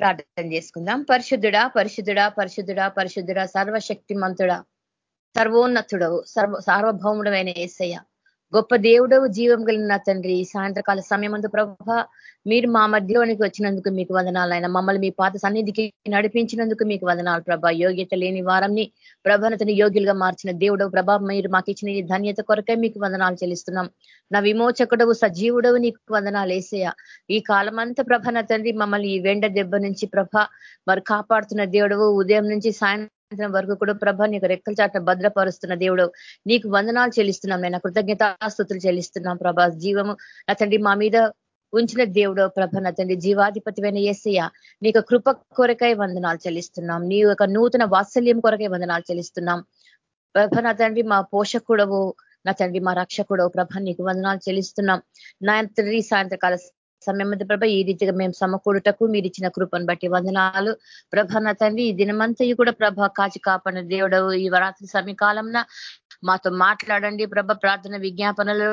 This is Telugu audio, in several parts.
ప్రార్థన చేసుకుందాం. పరిశుద్ధుడా పరిశుద్ధుడా పరిశుద్ధుడా పరిశుద్ధుడా సర్వశక్తిమంతుడా సర్వోన్నతుడవు సర్వ సార్వభౌముడమైన ఏసయ్య. గొప్ప దేవుడవు జీవం కలిగిన తండ్రి. ఈ సాయంత్రకాల సమయమందు ప్రభ మీరు మా మధ్యలోనికి వచ్చినందుకు మీకు వదనాలైనా మమ్మల్ని మీ పాత సన్నిధికి నడిపించినందుకు మీకు వదనాలు ప్రభ. యోగ్యత లేని వారంని ప్రభనతని యోగ్యులుగా మార్చిన దేవుడవు ప్రభ మీరు మాకు ఇచ్చిన ఈ ధన్యత కొరకే మీకు వందనాలు చెల్లిస్తున్నాం. నా విమోచకుడవు సజీవుడవు నీకు వందనాలు వేసేయ ఈ కాలమంతా ప్రభన తండ్రి మమ్మల్ని ఈ వెండ దెబ్బ నుంచి ప్రభ మరి కాపాడుతున్న దేవుడవు ఉదయం నుంచి సాయంత్రం వరకు కూడా ప్రభ నీకు రెక్కల చాట భద్రపరుస్తున్న దేవుడు. నీకు వందనాలు చెల్లిస్తున్నాం. నేను కృతజ్ఞతాస్తుతులు చెల్లిస్తున్నాం ప్రభా. జీవము నా మా మీద ఉంచిన దేవుడు ప్రభ నతండి తండ్రి జీవాధిపతివైన ఏసయ్య. నీకు కృప కొరకై వందనాలు చెల్లిస్తున్నాం. నీ యొక్క నూతన వాత్సల్యం కొరకై వందనాలు చెల్లిస్తున్నాం. ప్రభ తండ్రి మా పోషకుడవు నా తండ్రి మా రక్షకుడవు ప్రభ నీకు వందనాలు చెల్లిస్తున్నాం. నా తండ్రి సాయంత్రకాల సమయం ప్రభ. ఈ రీతిగా మేము సమకూడుటకు మీరు ఇచ్చిన కృపను బట్టి వందనాలు. ప్రభ నా తండ్రి ఈ దినమంతయు కూడా ప్రభ కాచి కాపాడిన దేవుడవు. ఈ రాత్రి సమీకాలంన మాతో మాట్లాడండి ప్రభ. ప్రార్థన విజ్ఞాపనలు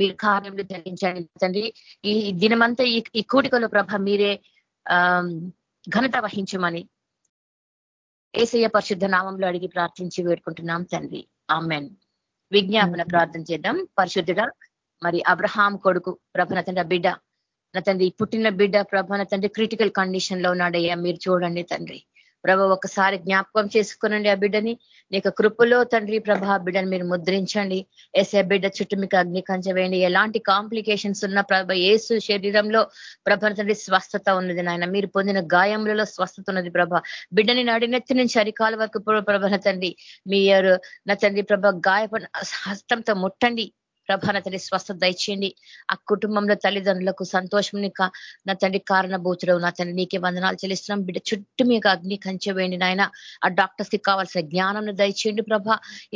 మీరు కార్యంలో జరిగించండి తండ్రి. ఈ దినమంతా ఈ కూటికలో ప్రభ మీరే ఘనత వహించమని ఏసయ్య పరిశుద్ధ నామంలో అడిగి ప్రార్థించి వేడుకుంటున్నాం తండ్రి. ఆమెన్. విజ్ఞాపన ప్రార్థన చేద్దాం. పరిశుద్ధుడ మరి అబ్రహాం కొడుకు ప్రభన తండ్రి బిడ్డ నా తండ్రి పుట్టిన బిడ్డ ప్రభన తండ్రి క్రిటికల్ కండిషన్లో ఉన్నాడయ్యా. మీరు చూడండి తండ్రి. ప్రభ ఒకసారి జ్ఞాపకం చేసుకునండి ఆ బిడ్డని. నీకు కృపలో తండ్రి ప్రభ బిడ్డని మీరు ముద్రించండి. ఎస్ఏ బిడ్డ చుట్టూ మీకు అగ్ని కంచవేయండి ఎలాంటి కాంప్లికేషన్స్ ఉన్న ప్రభ ఏసు శరీరంలో ప్రభ తండ్రి స్వస్థత ఉన్నది నాయన. మీరు పొందిన గాయములలో స్వస్థత ఉన్నది ప్రభ. బిడ్డని నడినెత్తి నుంచి అరికాల వరకు ప్రభ తండ్రి మీ నా తండ్రి ప్రభ గాయప హస్తంతో ముట్టండి. ప్రభా నా తండ్రి స్వస్థత దయచేయండి. ఆ కుటుంబంలో తల్లిదండ్రులకు సంతోషం నా తండ్రి కారణభూతుడు నా తండ్రి నీకే వందనాలు చెల్లిస్తున్నాం. బిడ్డ చుట్టూ మీకు అగ్ని కంచెవేయండి నాయన. ఆ డాక్టర్స్కి కావాల్సిన జ్ఞానం దయచేయండి ప్రభ.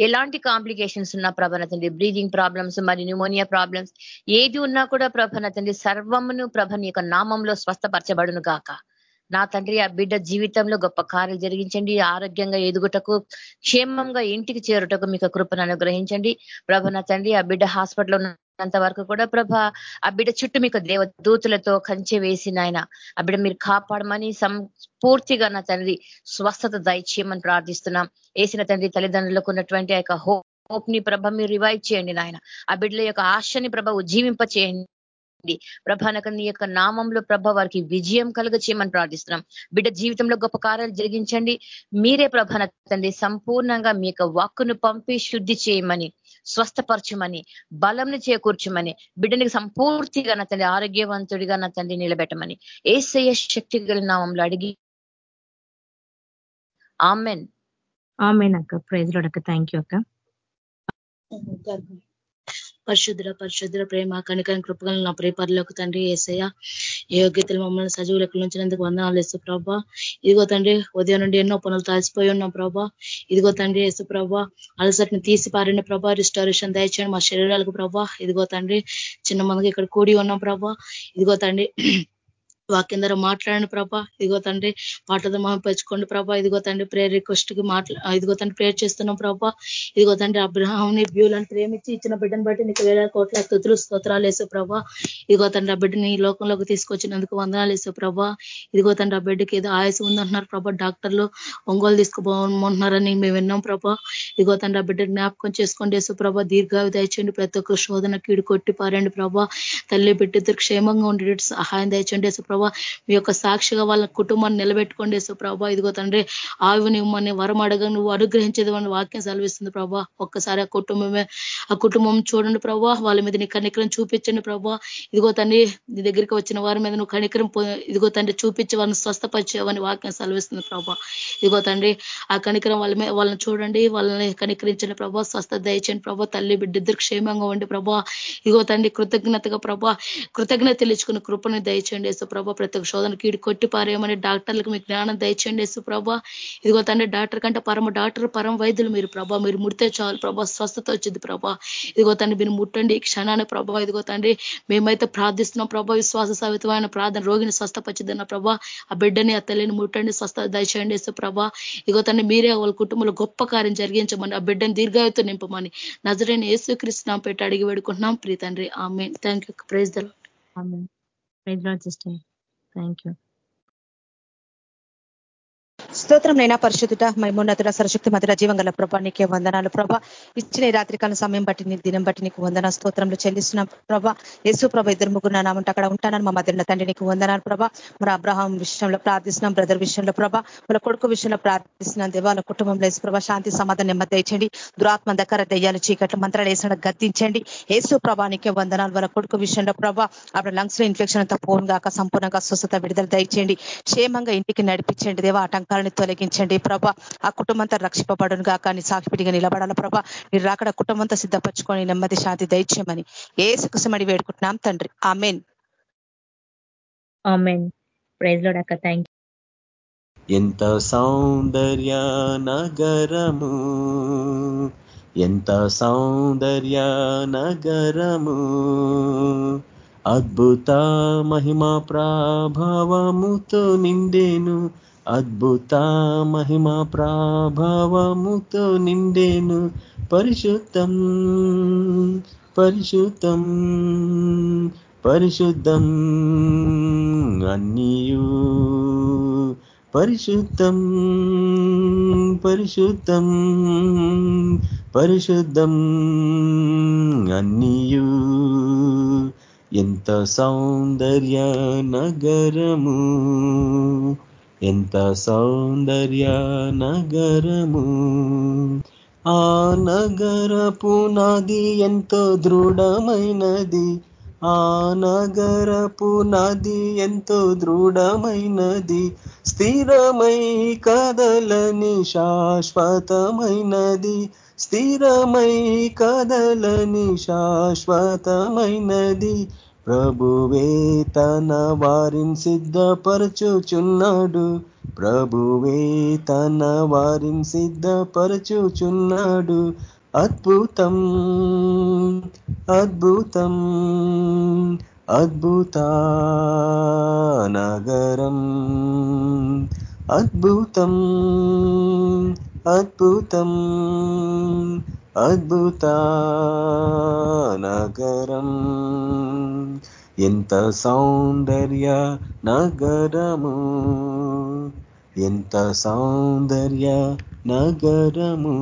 ఎలాంటి కాంప్లికేషన్స్ ఉన్నా ప్రభ నా తండ్రి బ్రీదింగ్ ప్రాబ్లమ్స్ మరి న్యూమోనియా ప్రాబ్లమ్స్ ఏది ఉన్నా కూడా ప్రభ నా తండ్రి సర్వమును ప్రభ నీ యొక్క నామంలో స్వస్థపరచబడును గాక. నా తండ్రి ఆ బిడ్డ జీవితంలో గొప్ప కార్యాలు జరిగించండి. ఆరోగ్యంగా ఎదుగుటకు క్షేమంగా ఇంటికి చేరుటకు మీకు కృపను అనుగ్రహించండి. ప్రభ నా తండ్రి ఆ బిడ్డ హాస్పిటల్లో ఉన్నంత వరకు కూడా ప్రభ ఆ బిడ్డ చుట్టూ మీకు దేవ దూతులతో కంచె వేసిన ఆయన ఆ బిడ్డ మీరు కాపాడమని పూర్తిగా నా తండ్రి స్వస్థత దయచేయమని ప్రార్థిస్తున్నాం. వేసిన తండ్రి తల్లిదండ్రులకు ఉన్నటువంటి ఆ యొక్క హోప్ని ప్రభ మీరు రివైవ్ చేయండి నాయన. ఆ బిడ్డల యొక్క ఆశని ప్రభ ఉజ్జీవింప చేయండి ప్రభానక నీ యొక్క నామంలో ప్రభ వారికి విజయం కలుగ చేయమని ప్రార్థిస్తున్నాం. బిడ్డ జీవితంలో గొప్ప కార్యాలు జరిగించండి. మీరే ప్రభాన తండ్రి సంపూర్ణంగా మీ యొక్క వాక్కును పంపి శుద్ధి చేయమని స్వస్థపరచమని బలంని చేకూర్చమని బిడ్డనికి సంపూర్తిగా నా తండ్రి ఆరోగ్యవంతుడిగా నా తండ్రి నిలబెట్టమని ఏసయ్య శక్తి గల నామంలో అడిగి ఆమెన్. ఆమెన్ అక్క. ప్రైజ్ అక్క. థ్యాంక్ యూ అక్క. పరిశుద్ర పరిశుద్ర ప్రేమ కనికరం కృపగలను నా ప్రేపర్లకు తండ్రి ఏసయ్య. యోగ్యతలు మమ్మల్ని సజీవులకు నుంచినందుకు వందనాలు వేసు ప్రభా. ఇదిగో తండ్రి ఉదయం నుండి ఎన్నో పనులు తలసిపోయి ఉన్నాం ప్రభా. ఇదిగో తండ్రి ఏసు ప్రభా అలసటిని తీసి పారిన ప్రభా రిస్టారేషన్ దయచేయండి మా శరీరాలకు ప్రభా. ఇదిగో తండ్రి చిన్న మందికి ఇక్కడ కూడి ఉన్నాం ప్రభా. ఇదిగో తండ్రి వాక్యం ద్వారా మాట్లాడండి ప్రభా. ఇదిగో తండ్రి పాటతో పెంచుకోండి ప్రభా. ఇదిగో తండ్రి ప్రేయర్ రిక్వెస్ట్కి మాట్లా ఇదిగో తండ్రి ప్రేయర్ చేస్తున్నాం ప్రభా. ఇదిగో తండ్రి అబ్రహాంని బ్యూలను ప్రేమించి ఇచ్చిన బిడ్డను బట్టి నీకు వేల కోట్ల స్థుతులు స్తోత్రాలు వేసు ప్రభా. ఇదిగో తండ్రి ఆ బిడ్డని లోకంలోకి తీసుకొచ్చినందుకు వందనాలు వేసు ప్రభా. ఇదిగో తండ్రి ఆ బిడ్డకి ఏదో ఆయాసం ఉందంటున్నారు ప్రభా. డాక్టర్లు ఒంగోలు తీసుకుపోమంటున్నారని మేము విన్నాం ప్రభా. ఇదిగో తండ్రి ఆ బిడ్డ జ్ఞాపకం చేసుకోండి వేసు ప్రభా. దీర్ఘావి దయచేయండి. ప్రతి ఒక్క శోధన కీడు కొట్టి పారండి ప్రభా. తల్లి బిడ్డ క్షేమంగా ఉండేటట్టు సహాయం దయచేయండి వేసు ప్రభా. మీ యొక్క సాక్షిగా వాళ్ళ కుటుంబాన్ని నిలబెట్టుకోండి సో ప్రభావ ఇదిగో తండ్రి ఆవిని ఇవ్వమని వరం అడగ నువ్వు అనుగ్రహించేది అని వాక్యం సెలవిస్తుంది ప్రభా. ఒక్కసారి ఆ కుటుంబమే ఆ కుటుంబం చూడండి ప్రభా. వాళ్ళ మీద నీ కనికరం చూపించండి ప్రభా. ఇదిగో తండ్రి నీ దగ్గరికి వచ్చిన వారి మీద నువ్వు కనికరం ఇదిగో తండ్రి చూపించి వాళ్ళని స్వస్థపరిచేవని వాక్యం సెలవిస్తుంది ప్రభా. ఇదిగో తండ్రి ఆ కనికరం వాళ్ళ మీద వాళ్ళని చూడండి వాళ్ళని కనికరించండి ప్రభా. స్వస్థ దయచండి ప్రభా. తల్లి బిడ్డ ఇద్దరు క్షేమంగా ఉండి ప్రభా. ఇదిగో తండ్రి కృతజ్ఞతగా ప్రభా కృతజ్ఞత తెలుసుకున్న కృపని దయచేయండి సో ప్రభ. ప్రతి ఒక్క శోధన కీడి కొట్టి పారేయమని డాక్టర్లకు మీ జ్ఞానం దయచేయండి యేసు ప్రభా. ఇదిగో తండ్రి డాక్టర్ కంటే పరమ డాక్టర్ పరమ వైద్యులు మీరు ప్రభా. మీరు ముడితే చాలు ప్రభా స్వస్థత వచ్చింది ప్రభా. ఇదిగో తండ్రి మీరు ముట్టండి క్షణాన్ని ప్రభా. ఇదిగో తండ్రి మేమైతే ప్రార్థిస్తున్నాం ప్రభా విశ్వాస సవితమైన ప్రార్థన రోగిని స్వస్థపచ్చిద్దన్న ప్రభా. ఆ బిడ్డని ఆ తల్లిని ముట్టండి స్వస్థ దయచేయండి యేసు ప్రభా. ఇదిగో తండ్రి మీరే వాళ్ళ కుటుంబంలో గొప్ప కార్యం జరిగించమని ఆ బిడ్డని దీర్ఘాయుతో నింపమని నజరైన యేసు కృష్ణ పెట్టి అడిగి వేడుకుంటున్నాం. ప్రీ తండ్రి ఆమె థ్యాంక్ యూ ప్రైజ్ దల్ సిస్టర్. థ్యాంక్ యూ స్తోత్రం నైనా పరిశుద్ధుట మైమోన్నతుడ సరశక్తి మధుర జీవంగల ప్రభా నీకే వందనాలు ప్రభ. ఇచ్చిన రాత్రికాల సమయం బట్టి నీ దినం బట్టి నీకు వందన స్తోత్రంలో చెల్లిస్తున్నాం ప్రభా. యేసు ప్రభ ఇద్దరు ముగ్గురు నామంటే అక్కడ ఉంటానని మా మధ్యన తండ్రి నీకు వందనాలు ప్రభా. మరి అబ్రహాం విషయంలో ప్రార్థిస్తున్నాం బ్రదర్ విషయంలో ప్రభా. వాళ్ళ కొడుకు విషయంలో ప్రార్థిస్తున్నాం దేవ వాళ్ళ కుటుంబంలో వేసి ప్రభా శాంతి సమాధానం నెమ్మది తెచ్చండి దురాత్మ దగ్గర దెయ్యాలు చీకట్లు మంత్రాలు వేసిన గద్దించండి. యేసు ప్రభానికే వందనాలు. వాళ్ళ కొడుకు విషయంలో ప్రభా అప్పుడు లంగ్స్లో ఇన్ఫెక్షన్ అంతా ఫోన్ గాక సంపూర్ణంగా స్వస్థత విడుదల దయచేయండి. క్షేమంగా ఇంటికి నడిపించండి దేవ. ఆటంకాలను తొలగించండి. ప్రభా ఆ కుటుంబంతో రక్షింపబడును గాక నీ సాక్షిపిడిగా నిలబడాల ప్రభా? మీరు రాకడ కుటుంబంతో సిద్ధపరచుకొని నెమ్మది శాంతి దయచేయమని ఏ సుఖసమడి వేడుకుంటున్నాం తండ్రి. ఆమెన్. ఎంత సౌందర్య నగరము ఎంత సౌందర్య నగరము అద్భుత మహిమా ప్రాభవముతో నిండేను. అద్భుత మహిమా ప్రాభవముతో నిండేను పరిశుద్ధం పరిశుద్ధం పరిశుద్ధం. అన్నీయు పరిశుద్ధం పరిశుద్ధం పరిశుద్ధం. అన్నీయు ఎంత సౌందర్య నగరము ఎంత సౌందర్య నగరము. ఆ నగరపు నది ఎంతో దృఢమైనది. ఆ నగరపు నది ఎంతో దృఢమైనది. స్థిరమై కదలని శాశ్వతమైనది. స్థిరమై కదలని శాశ్వతమైనది. ప్రభువే తన వారిని సిద్ధపరచుచున్నాడు. ప్రభువే తన వారిని సిద్ధపరచుచున్నాడు. అద్భుతం అద్భుతం అద్భుత నగరం అద్భుతం అద్భుతం అద్భుత నగరం ఎంత సౌందర్య నగరము ఎంత సౌందర్య నగరము.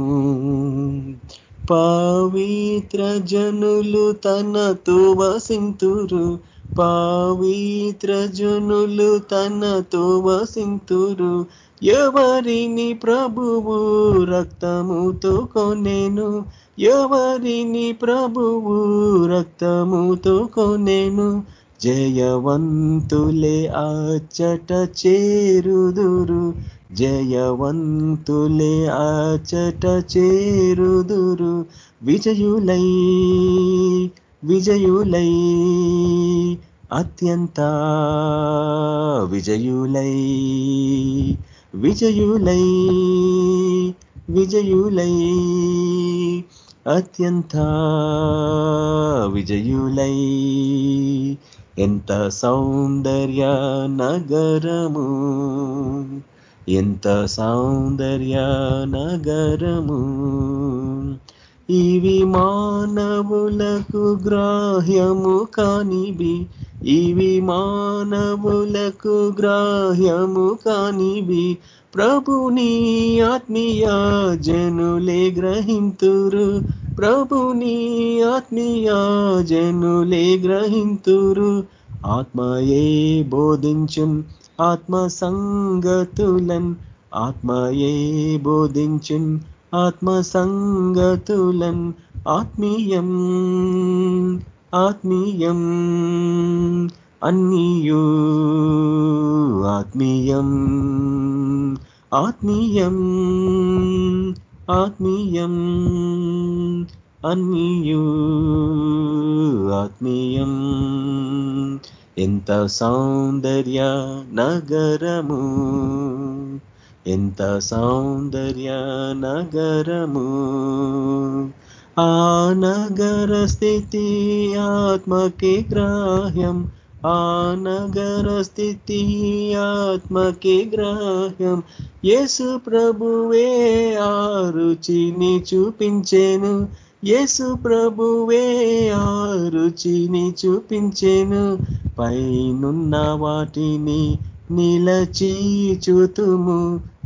పవిత్ర జనులు తనతో వసింతురు పవిత్ర జనులు తనతో వసింతురు. ఎవరిని ప్రభువు రక్తముతో కొనేను? ఎవరిని ప్రభువు రక్తముతో కొనేను? జయవంతులే అచ్చట చేరుదురు. జయవంతులే అచ్చట చేరుదురు. విజయులై విజయులై అత్యంత విజయులై. విజయులై విజయులై అత్యంత విజయులై. ఎంత సౌందర్య నగరము ఎంత సౌందర్య నగరము. ఇవి మానవులకు గ్రాహ్యము కానివి ఇవి మానవులకు గ్రాహ్యము కానివి. ప్రభుని ఆత్మీయ జనులే గ్రహింతురు. ప్రభుని ఆత్మీయ జనులే గ్రహింతురు. ఆత్మయే బోధించున్ ఆత్మ సంగతులన్. ఆత్మయే బోధించున్ ఆత్మ సంగతులన్. ఆత్మీయం ఆత్మీయం. అన్నీయు ఆత్మీయం. ఆత్మీయం. ఆత్మీయం. అన్నీయు ఆత్మీయం. ఎంత సౌందర్య నగరము. ఎంత సౌందర్య నగరము. ఆ నగర స్థితి ఆత్మకి గ్రాహ్యం ఆ నగర స్థితి ఆత్మకి గ్రాహ్యం యేసు ప్రభువే ఆ రుచిని చూపించేను యేసు ప్రభువే ఆ రుచిని చూపించేను పైనున్న వాటిని నిలచి చూతుము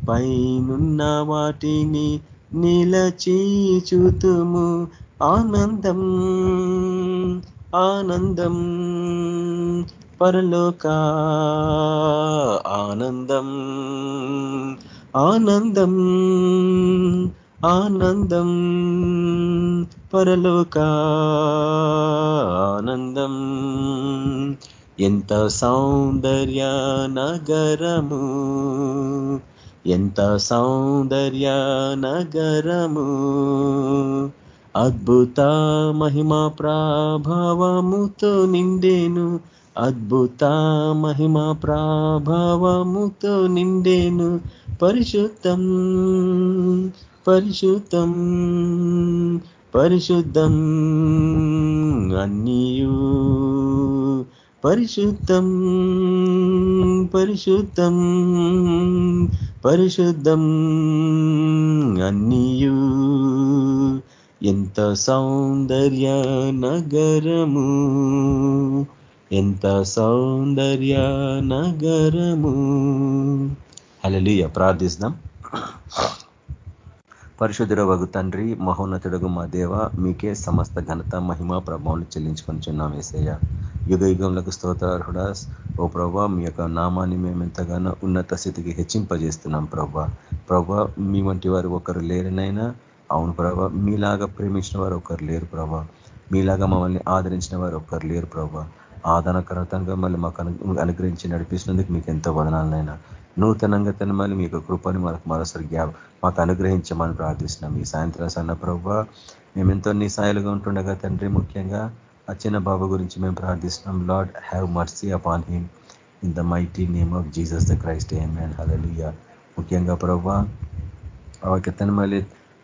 పైనున్న వాటిని నిలచి చూతుము ఆనందం ఆనందం పరలోక ఆనందం ఆనందం ఆనందం పరలోక ఆనందం. ఎంత సౌందర్య నగరము ఎంత సౌందర్య నగరము అద్భుత మహిమా ప్రాభవముతో నిండేను. అద్భుత మహిమా ప్రాభవముతో నిండేను. పరిశుద్ధం పరిశుద్ధం పరిశుద్ధం అన్నీయూ. పరిశుద్ధం పరిశుద్ధం పరిశుద్ధం అన్నీయు. ఎంత సౌందర్య నగరము ఎంత సౌందర్య నగరము. అలలియ ప్రార్థిస్తాం పరిశుద్ధుడ వగు తండ్రి మహోన్నతుడగు మా దేవ మీకే సమస్త ఘనత మహిమ ప్రభావం చెల్లించుకొని చున్నాం ఏసయ్య. యుగ యుగంలకు స్తోత్రార్హుడ ఓ ప్రభా మీ యొక్క నామాన్ని మేము ఎంతగానో ఉన్నత స్థితికి హెచ్చింపజేస్తున్నాం ప్రభా. ప్రభా మీ వంటి వారు ఒకరు లేరనైనా అవును ప్రభా మీలాగా ప్రేమించిన వారు ఒకరు లేరు ప్రభా. మీలాగా మమ్మల్ని ఆదరించిన వారు ఒకరు లేరు ప్రభా. ఆదరణకరతంగా మళ్ళీ మాకు అనుగ్రహించి నడిపిస్తున్నందుకు మీకు ఎంతో వదనాలనైనా. నూతనంగా తన మళ్ళీ మీ యొక్క కృపని మనకు మరోసారి గ్యాప్ మాకు అనుగ్రహించమని ప్రార్థిస్తున్నాం. ఈ సాయంత్రం సన్న ప్రభా మేమెంతో ఎంతో ఉంటుండగా తండ్రి ముఖ్యంగా ఆ బాబు గురించి మేము ప్రార్థిస్తున్నాం. Lord have mercy upon him in the mighty name of Jesus the Christ amen and hallelujah ముఖ్యంగా ప్రభా ఆ మళ్ళీ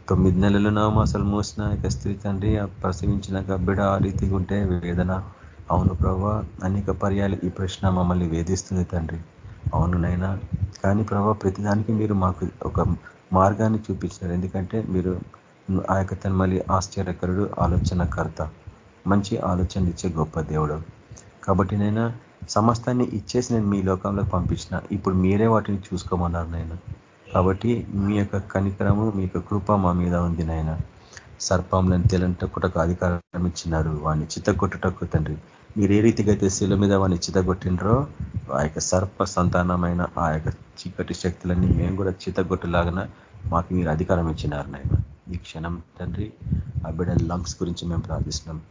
తొమ్మిది నెలలు నవమాసాలు మోసిన యొక్క స్త్రీ తండ్రి ప్రసవించిన బిడ ఆ రీతిగా ఉంటే వేదన. అవును ప్రభా అనేక పర్యాలు ఈ ప్రశ్న మమ్మల్ని వేధిస్తుంది తండ్రి. అవును నైనా కానీ ప్రభా ప్రతిదానికి మీరు మాకు ఒక మార్గాన్ని చూపించారు ఎందుకంటే మీరు ఆ యొక్క మళ్ళీ ఆశ్చర్యకరుడు ఆలోచనకర్త. మంచి ఆలోచనలు ఇచ్చే గొప్ప దేవుడు. కాబట్టి నేను సమస్తాన్ని ఇచ్చేసి నేను మీ లోకంలోకి పంపించిన. ఇప్పుడు మీరే వాటిని చూసుకోమన్నారు నేను. కాబట్టి మీ యొక్క కనికరము మీ యొక్క కృప మా మీద ఉంది నాయన. సర్పంలను తేలంటకుటకు అధికారం ఇచ్చినారు. వాడిని చిత్తగొట్టుటకు తండ్రి. మీరు ఏ రీతిగా అయితే శిల మీద వాడిని చిత్తగొట్టినరో ఆ యొక్క సర్ప సంతానమైన ఆ యొక్క చీకటి శక్తులన్నీ మేము కూడా చిత్తగొట్టులాగా మాకు మీరు అధికారం ఇచ్చినారు నాయన. ఈ క్షణం తండ్రి ఆ బిడ్డ లంగ్స్ గురించి మేము ప్రార్థిస్తున్నాం.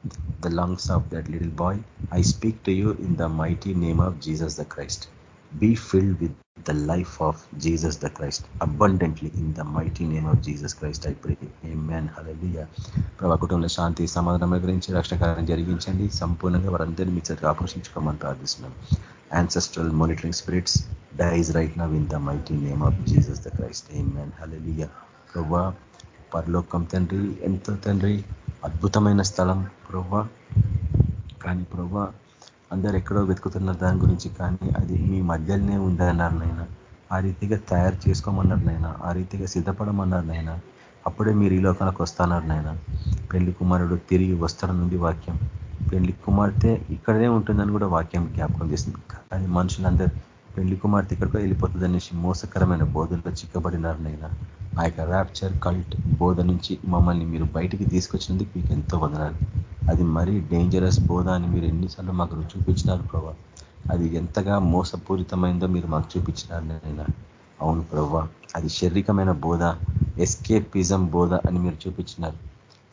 The lungs of that little boy I speak to you in the mighty name of Jesus the Christ be filled with the life of Jesus the Christ abundantly in the mighty name of Jesus Christ అయిపోయింది ప్రభా కుటుంబంలో శాంతి సమాధానం గురించి రక్షణకార్యం జరిగించండి. సంపూర్ణంగా వారందరినీ మీ చదివి ఆకర్షించుకోమని ప్రార్థిస్తున్నాం. Ancestral monitoring spirits dies right now the mighty name of Jesus the the amen hallelujah. prabhu పరలోకం తండ్రి ఎంతో తండ్రి అద్భుతమైన స్థలం ప్రభా కానీ ప్రవ్వ అందరు ఎక్కడో వెతుకుతున్నారు దాని గురించి కానీ అది మీ మధ్యలోనే ఉందన్నారు నాయన. ఆ రీతిగా తయారు చేసుకోమన్నారు నైనా ఆ రీతిగా సిద్ధపడమన్నారు నాయన. అప్పుడే మీరు ఈ లోకాలకు వస్తున్నారు నాయన. పెళ్ళి కుమారుడు తిరిగి వస్తాడనుంది వాక్యం. పెళ్ళి కుమార్తె ఇక్కడనే ఉంటుందని కూడా వాక్యం జ్ఞాపకం చేస్తుంది కానీ మనుషులందరూ పెళ్ళి కుమార్తె ఇక్కడికో వెళ్ళిపోతుందనేసి మోసకరమైన బోధనలో చిక్కబడినారు నైనా ఆ యొక్క ర్యాప్చర్ కల్ట్ బోధ నుంచి మమ్మల్ని మీరు బయటికి తీసుకొచ్చినందుకు మీకు ఎంతో వదనాలు. అది మరీ డేంజరస్ బోధ అని మీరు ఎన్నిసార్లు మాకు చూపించినారు ప్రభా. అది ఎంతగా మోసపూరితమైందో మీరు మాకు చూపించినారు నేను అవును ప్రభా అది శారీరకమైన బోధ ఎస్కేపిజం బోధ అని మీరు చూపించినారు.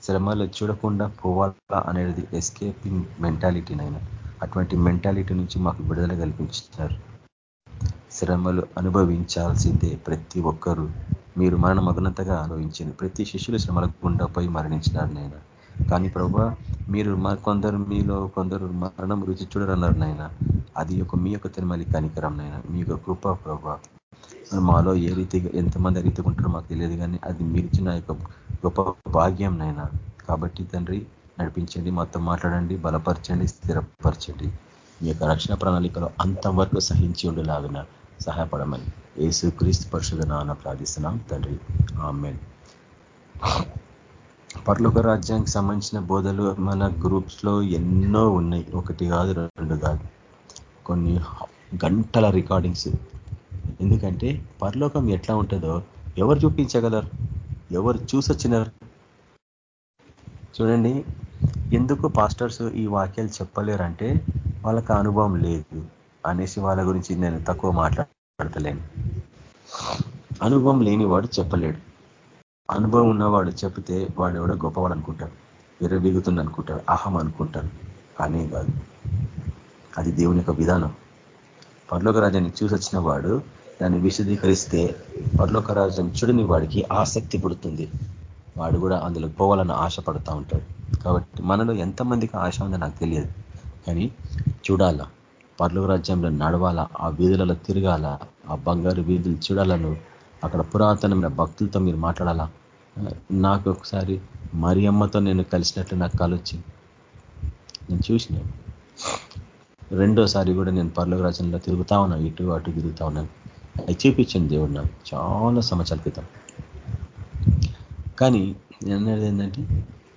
శ్రమలు చూడకుండా పోవాలా అనేది ఎస్కేపింగ్ మెంటాలిటీనైనా అటువంటి మెంటాలిటీ నుంచి మాకు విడుదల కల్పించినారు. శ్రమలు అనుభవించాల్సిందే ప్రతి ఒక్కరూ. మీరు మరణ మగ్నంతగా అనుభవించింది ప్రతి శిష్యులు శ్రమల గుండా పోయి మరణించినారు నాయన. కానీ ప్రభా మీరు కొందరు మీలో కొందరు మరణం రుచి చూడరన్నారు నాయన. అది ఒక మీ యొక్క తిరుమలి కనికరం నాయన. మీ యొక్క కృప ప్రభా. మాలో ఏ రీతిగా ఎంతమంది రీతిగా ఉంటారో మాకు తెలియదు కానీ అది మీరు ఇచ్చిన యొక్క గొప్ప భాగ్యం నాయన. కాబట్టి తండ్రి నడిపించండి మాతో మాట్లాడండి బలపరచండి స్థిరపరచండి. మీ యొక్క రక్షణ ప్రణాళికలో అంతవరకు సహించి ఉండేలాగిన సహాయపడమని. ఏసు క్రీస్తు పరిశుధన నాన్న ప్రార్థిస్తున్నాం తండ్రి. ఆమెన్. పర్లోక రాజ్యానికి సంబంధించిన బోధలు మన గ్రూప్స్లో ఎన్నో ఉన్నాయి. ఒకటి కాదు రెండు కాదు. కొన్ని గంటల రికార్డింగ్స్. ఎందుకంటే పరలోకం ఎట్లా ఉంటుందో ఎవరు చూపించగలరు? ఎవరు చూసొచ్చినారు? చూడండి ఎందుకు పాస్టర్స్ ఈ వాక్యాలు చెప్పలేరంటే వాళ్ళకి అనుభవం లేదు అనేసి వాళ్ళ గురించి నేను తక్కువ మాట్లాడతలేను అనుభవం లేనివాడు చెప్పలేడు. అనుభవం ఉన్నవాడు చెప్తే వాడు ఎవడో గొప్పవాడు అనుకుంటాడు విర్రవీగుతుంది అనుకుంటాడు అహం అనుకుంటాడు. కానీ కాదు. అది దేవుని యొక్క విధానం. పర్లోక రాజ్యాన్ని చూసొచ్చిన వాడు దాన్ని విశదీకరిస్తే పర్లోక రాజ్యం చూడని వాడికి ఆసక్తి పుడుతుంది. వాడు కూడా అందులో పోవాలని ఆశపడుతూ ఉంటాడు. కాబట్టి మనలో ఎంతమందికి ఆశ ఉందో నాకు తెలియదు. కానీ చూడాలా? పర్లుగు రాజ్యంలో నడవాలా ఆ వీధులలో తిరగాల ఆ బంగారు వీధులు చూడాలను అక్కడ పురాతనమైన భక్తులతో మీరు మాట్లాడాలా? నాకు ఒకసారి మరియమ్మతో నేను కలిసినట్లు నాకు కలొచ్చి నేను చూసిన. రెండోసారి కూడా నేను పర్లుగు రాజ్యంలో తిరుగుతా ఉన్నాను ఇటు అటు తిరుగుతా ఉన్నాను అది చూపించింది దేవుడు నాకు. చాలా సంవత్సరాల క్రితం. కానీ నేను అనేది ఏంటంటే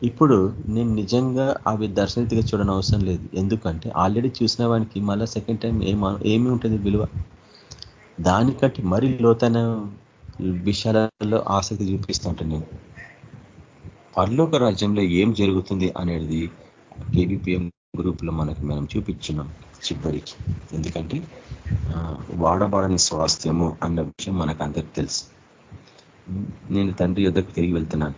ఇప్పుడు నేను నిజంగా అవి దర్శనతిగా చూడని అవసరం లేదు. ఎందుకంటే ఆల్రెడీ చూసిన వానికి మళ్ళీ సెకండ్ టైం ఏమ ఏమి ఉంటుంది విలువ? దానికంటే మరీ లోతైన విషయాలలో ఆసక్తి చూపిస్తూ ఉంటాను నేను. పర్లోక రాజ్యంలో ఏం జరుగుతుంది అనేది కేబిపిఎం గ్రూప్లో మనకి మనం చూపించున్నాం చివరికి. ఎందుకంటే వాడబాడని స్వాస్థ్యము అన్న విషయం మనకు అందరికి తెలుసు. నేను తండ్రి యుద్ధకు తిరిగి వెళ్తున్నాను.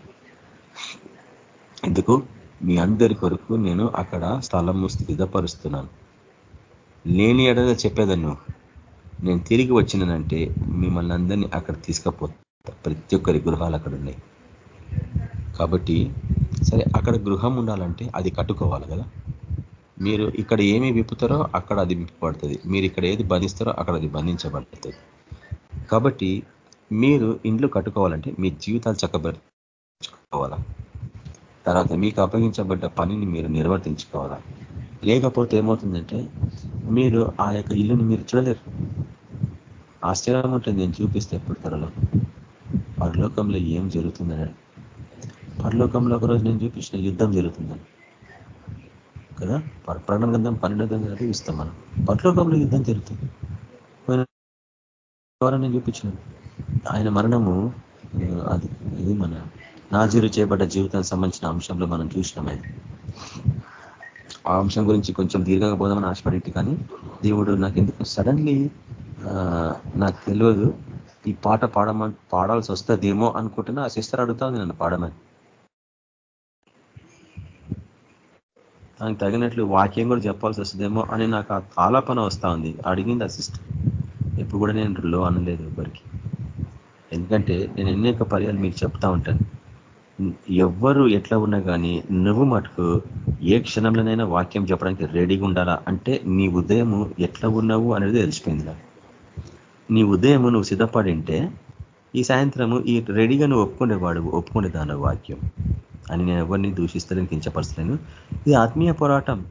ఎందుకు? మీ అందరి కొరకు నేను అక్కడ స్థలము స్థితపరుస్తున్నాను లేని ఎడగా చెప్పేదన్ను నేను తిరిగి వచ్చినానంటే మిమ్మల్ని అందరినీ అక్కడ తీసుకపోతా. ప్రతి ఒక్కరి గృహాలు అక్కడ ఉన్నాయి. కాబట్టి సరే అక్కడ గృహం ఉండాలంటే అది కట్టుకోవాలి కదా? మీరు ఇక్కడ ఏమి విప్పుతారో అక్కడ అది విప్పబడుతుంది. మీరు ఇక్కడ ఏది బంధిస్తారో అక్కడ అది బంధించబడుతుంది. కాబట్టి మీరు ఇండ్లు కట్టుకోవాలంటే మీ జీవితాలు చక్కబెట్టుకోవాలా తర్వాత మీకు అప్పగించబడ్డ పనిని మీరు నిర్వర్తించుకోవాలి? లేకపోతే ఏమవుతుందంటే మీరు ఆ యొక్క ఇల్లుని మీరు చూడలేరు. ఆశ్చర్యం ఉంటుంది నేను చూపిస్తే ఎప్పుడు త్వరలో? పరలోకంలో ఏం జరుగుతుందని? పరలోకంలో ఒకరోజు నేను చూపించిన యుద్ధం జరుగుతుందని కదా? ప్రకటన గ్రంథం పన్నెండు గంధం ఇస్తాం మనం. పరలోకంలో యుద్ధం జరుగుతుంది. ద్వారా నేను చూపించినాను. ఆయన మరణము అది ఇది మన నాజీరు చేయబడ్డ జీవితానికి సంబంధించిన అంశంలో మనం చూసినామైంది ఆ అంశం గురించి కొంచెం దీర్ఘంగా పోదామని ఆశపడేట్టు కానీ దేవుడు నాకు ఎందుకు సడన్లీ నాకు తెలియదు ఈ పాట పాడమని పాడాల్సి వస్తుందేమో అనుకుంటున్నా ఆ సిస్టర్ అడుగుతుంది నన్ను పాడమని. దానికి తగినట్లు వాక్యం కూడా చెప్పాల్సి వస్తుందేమో అని నాకు ఆ ఆలాపన వస్తూ ఉంది అడిగింది ఆ సిస్టర్. ఎప్పుడు కూడా నేను లో అనలేదు ఎవరికి. ఎందుకంటే నేను ఎన్నిక పర్యాలు మీకు చెప్తా ఉంటాను. ఎవ్వరు ఎట్లా ఉన్నా కానీ నువ్వు మటుకు ఏ క్షణంలోనైనా వాక్యం చెప్పడానికి రెడీగా ఉండాలా? అంటే నీ ఉదయము ఎట్లా ఉన్నావు అనేది తెలిసిపోయింది నీ ఉదయము నువ్వు సిద్ధపడింటే ఈ సాయంత్రము ఈ రెడీగా నువ్వు ఒప్పుకునేవాడు ఒప్పుకునేదాను వాక్యం. అని నేను ఎవరిని దూషిస్తలేను కించపరచలేను ఇది ఆత్మీయ పోరాటం.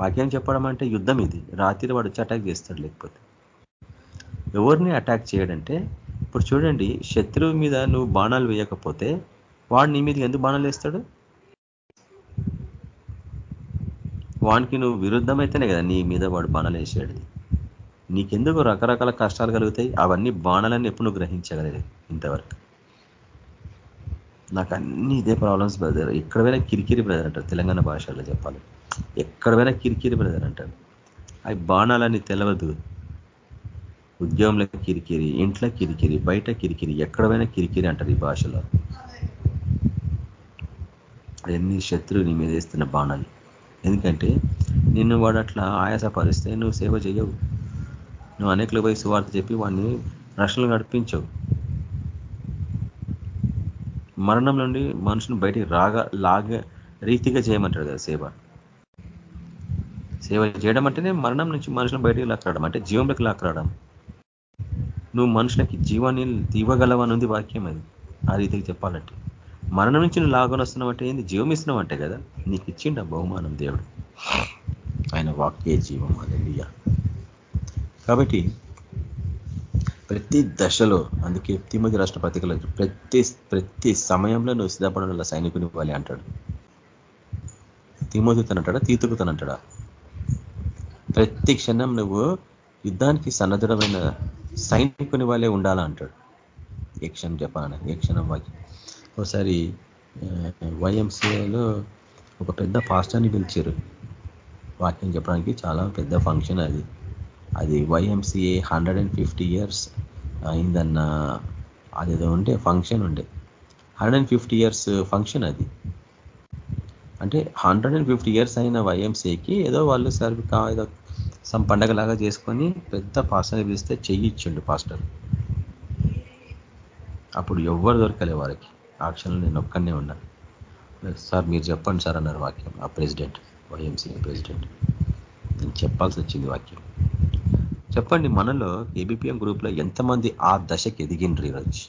వాక్యం చెప్పడం అంటే యుద్ధం ఇది. రాత్రి వాడు వచ్చి అటాక్ చేస్తాడు లేకపోతే. ఎవరిని అటాక్ చేయడంటే ఇప్పుడు చూడండి శత్రువు మీద నువ్వు బాణాలు వేయకపోతే వాడు నీ మీద ఎందుకు బాణాలు వేస్తాడు? వానికి నువ్వు విరుద్ధమైతేనే కదా నీ మీద వాడు బాణాలు వేసేది. నీకెందుకు రకరకాల కష్టాలు కలుగుతాయి? అవన్నీ బాణాలన్నీ ఎప్పుడు నువ్వు గ్రహించగలదు ఇంతవరకు? నాకు అన్ని ఇదే ప్రాబ్లమ్స్ బ్రదర్ ఎక్కడ పోయినా కిరికిరి బ్రదర్ అంటారు. తెలంగాణ భాషలో చెప్పాలి. ఎక్కడ పోయినా కిరికిరి బ్రదర్ అంటారు. అవి బాణాలని తెలవదు ఉద్యోగంలో కిరికిరి ఇంట్లో కిరికిరి బయట కిరికిరి ఎక్కడ కిరికిరి అంటారు ఈ భాషలో. అవన్నీ శత్రువు నీ మీద వేస్తున్న బాణాలు. ఎందుకంటే నిన్ను వాడు అట్లా ఆయాసపరిస్తే నువ్వు సేవ చేయవు. నువ్వు అనేకలు పోయి సువార్త చెప్పి వాడిని రక్షణలు నడిపించవు. మరణం నుండి మనుషుని బయటికి రాగా లాగ రీతిగా చేయమంటాడు కదా సేవ. సేవ చేయడం అంటేనే మరణం నుంచి మనుషులను బయటికి లాక్కరాడం అంటే జీవంలోకి లాక్కరాడం నువ్వు మనుషులకి జీవాన్ని ఇవ్వగలవనుంది వాక్యం అది. ఆ రీతికి చెప్పాలంటే. మరణం నుంచి నువ్వు లాగని వస్తున్నావంటే ఏంది? జీవం ఇస్తున్నావంటే కదా? నీకు ఇచ్చిండ బహుమానం దేవుడు. ఆయన వాక్యే జీవం. అదలియ కాబట్టి ప్రతి దశలో అందుకే తిమ్మది రాష్ట్ర పత్రికలో ప్రతి ప్రతి సమయంలో నువ్వు సిద్ధపడాల సైనికుని ఇవ్వాలి అంటాడు. తిమోదితనంటాడా తీతుకుతానంటాడా ప్రతి క్షణం నువ్వు యుద్ధానికి సన్నద్ధమైన సైనికుని వాళ్ళే ఉండాలా అంటాడు ఏ క్షణం చెప్పాన ఏ క్షణం వాక్యం? ఒకసారి వైఎంసీఏలో ఒక పెద్ద పాస్టర్ని పిలిచారు. వాక్యం చెప్పడానికి చాలా పెద్ద ఫంక్షన్ అది. అది YMCA hundred and fifty years అయిందన్న అదేదో ఉండే ఫంక్షన్ ఉండే. Hundred and fifty years function అది. అంటే హండ్రెడ్ అండ్ ఫిఫ్టీ ఇయర్స్ అయిన వైఎంసీకి ఏదో వాళ్ళు సర్వ్ ఏదో సమ్ పండగలాగా చేసుకొని పెద్ద పాస్టర్ని పిలిస్తే చెయ్యి ఇచ్చిండు పాస్టర్ అప్పుడు ఎవ్వరు దొరకలే వారికి. ఆ క్షణంలో నేను ఒక్కనే ఉన్నా. సార్ మీరు చెప్పండి సార్ అన్నారు వాక్యం. ఆ ప్రెసిడెంట్ వైఎంసీ ప్రెసిడెంట్. నేను చెప్పాల్సి వచ్చింది వాక్యం. చెప్పండి మనలో ఏబిపిఎం గ్రూప్లో ఎంతమంది ఆ దశకి ఎదిగినరు ఈరోజు?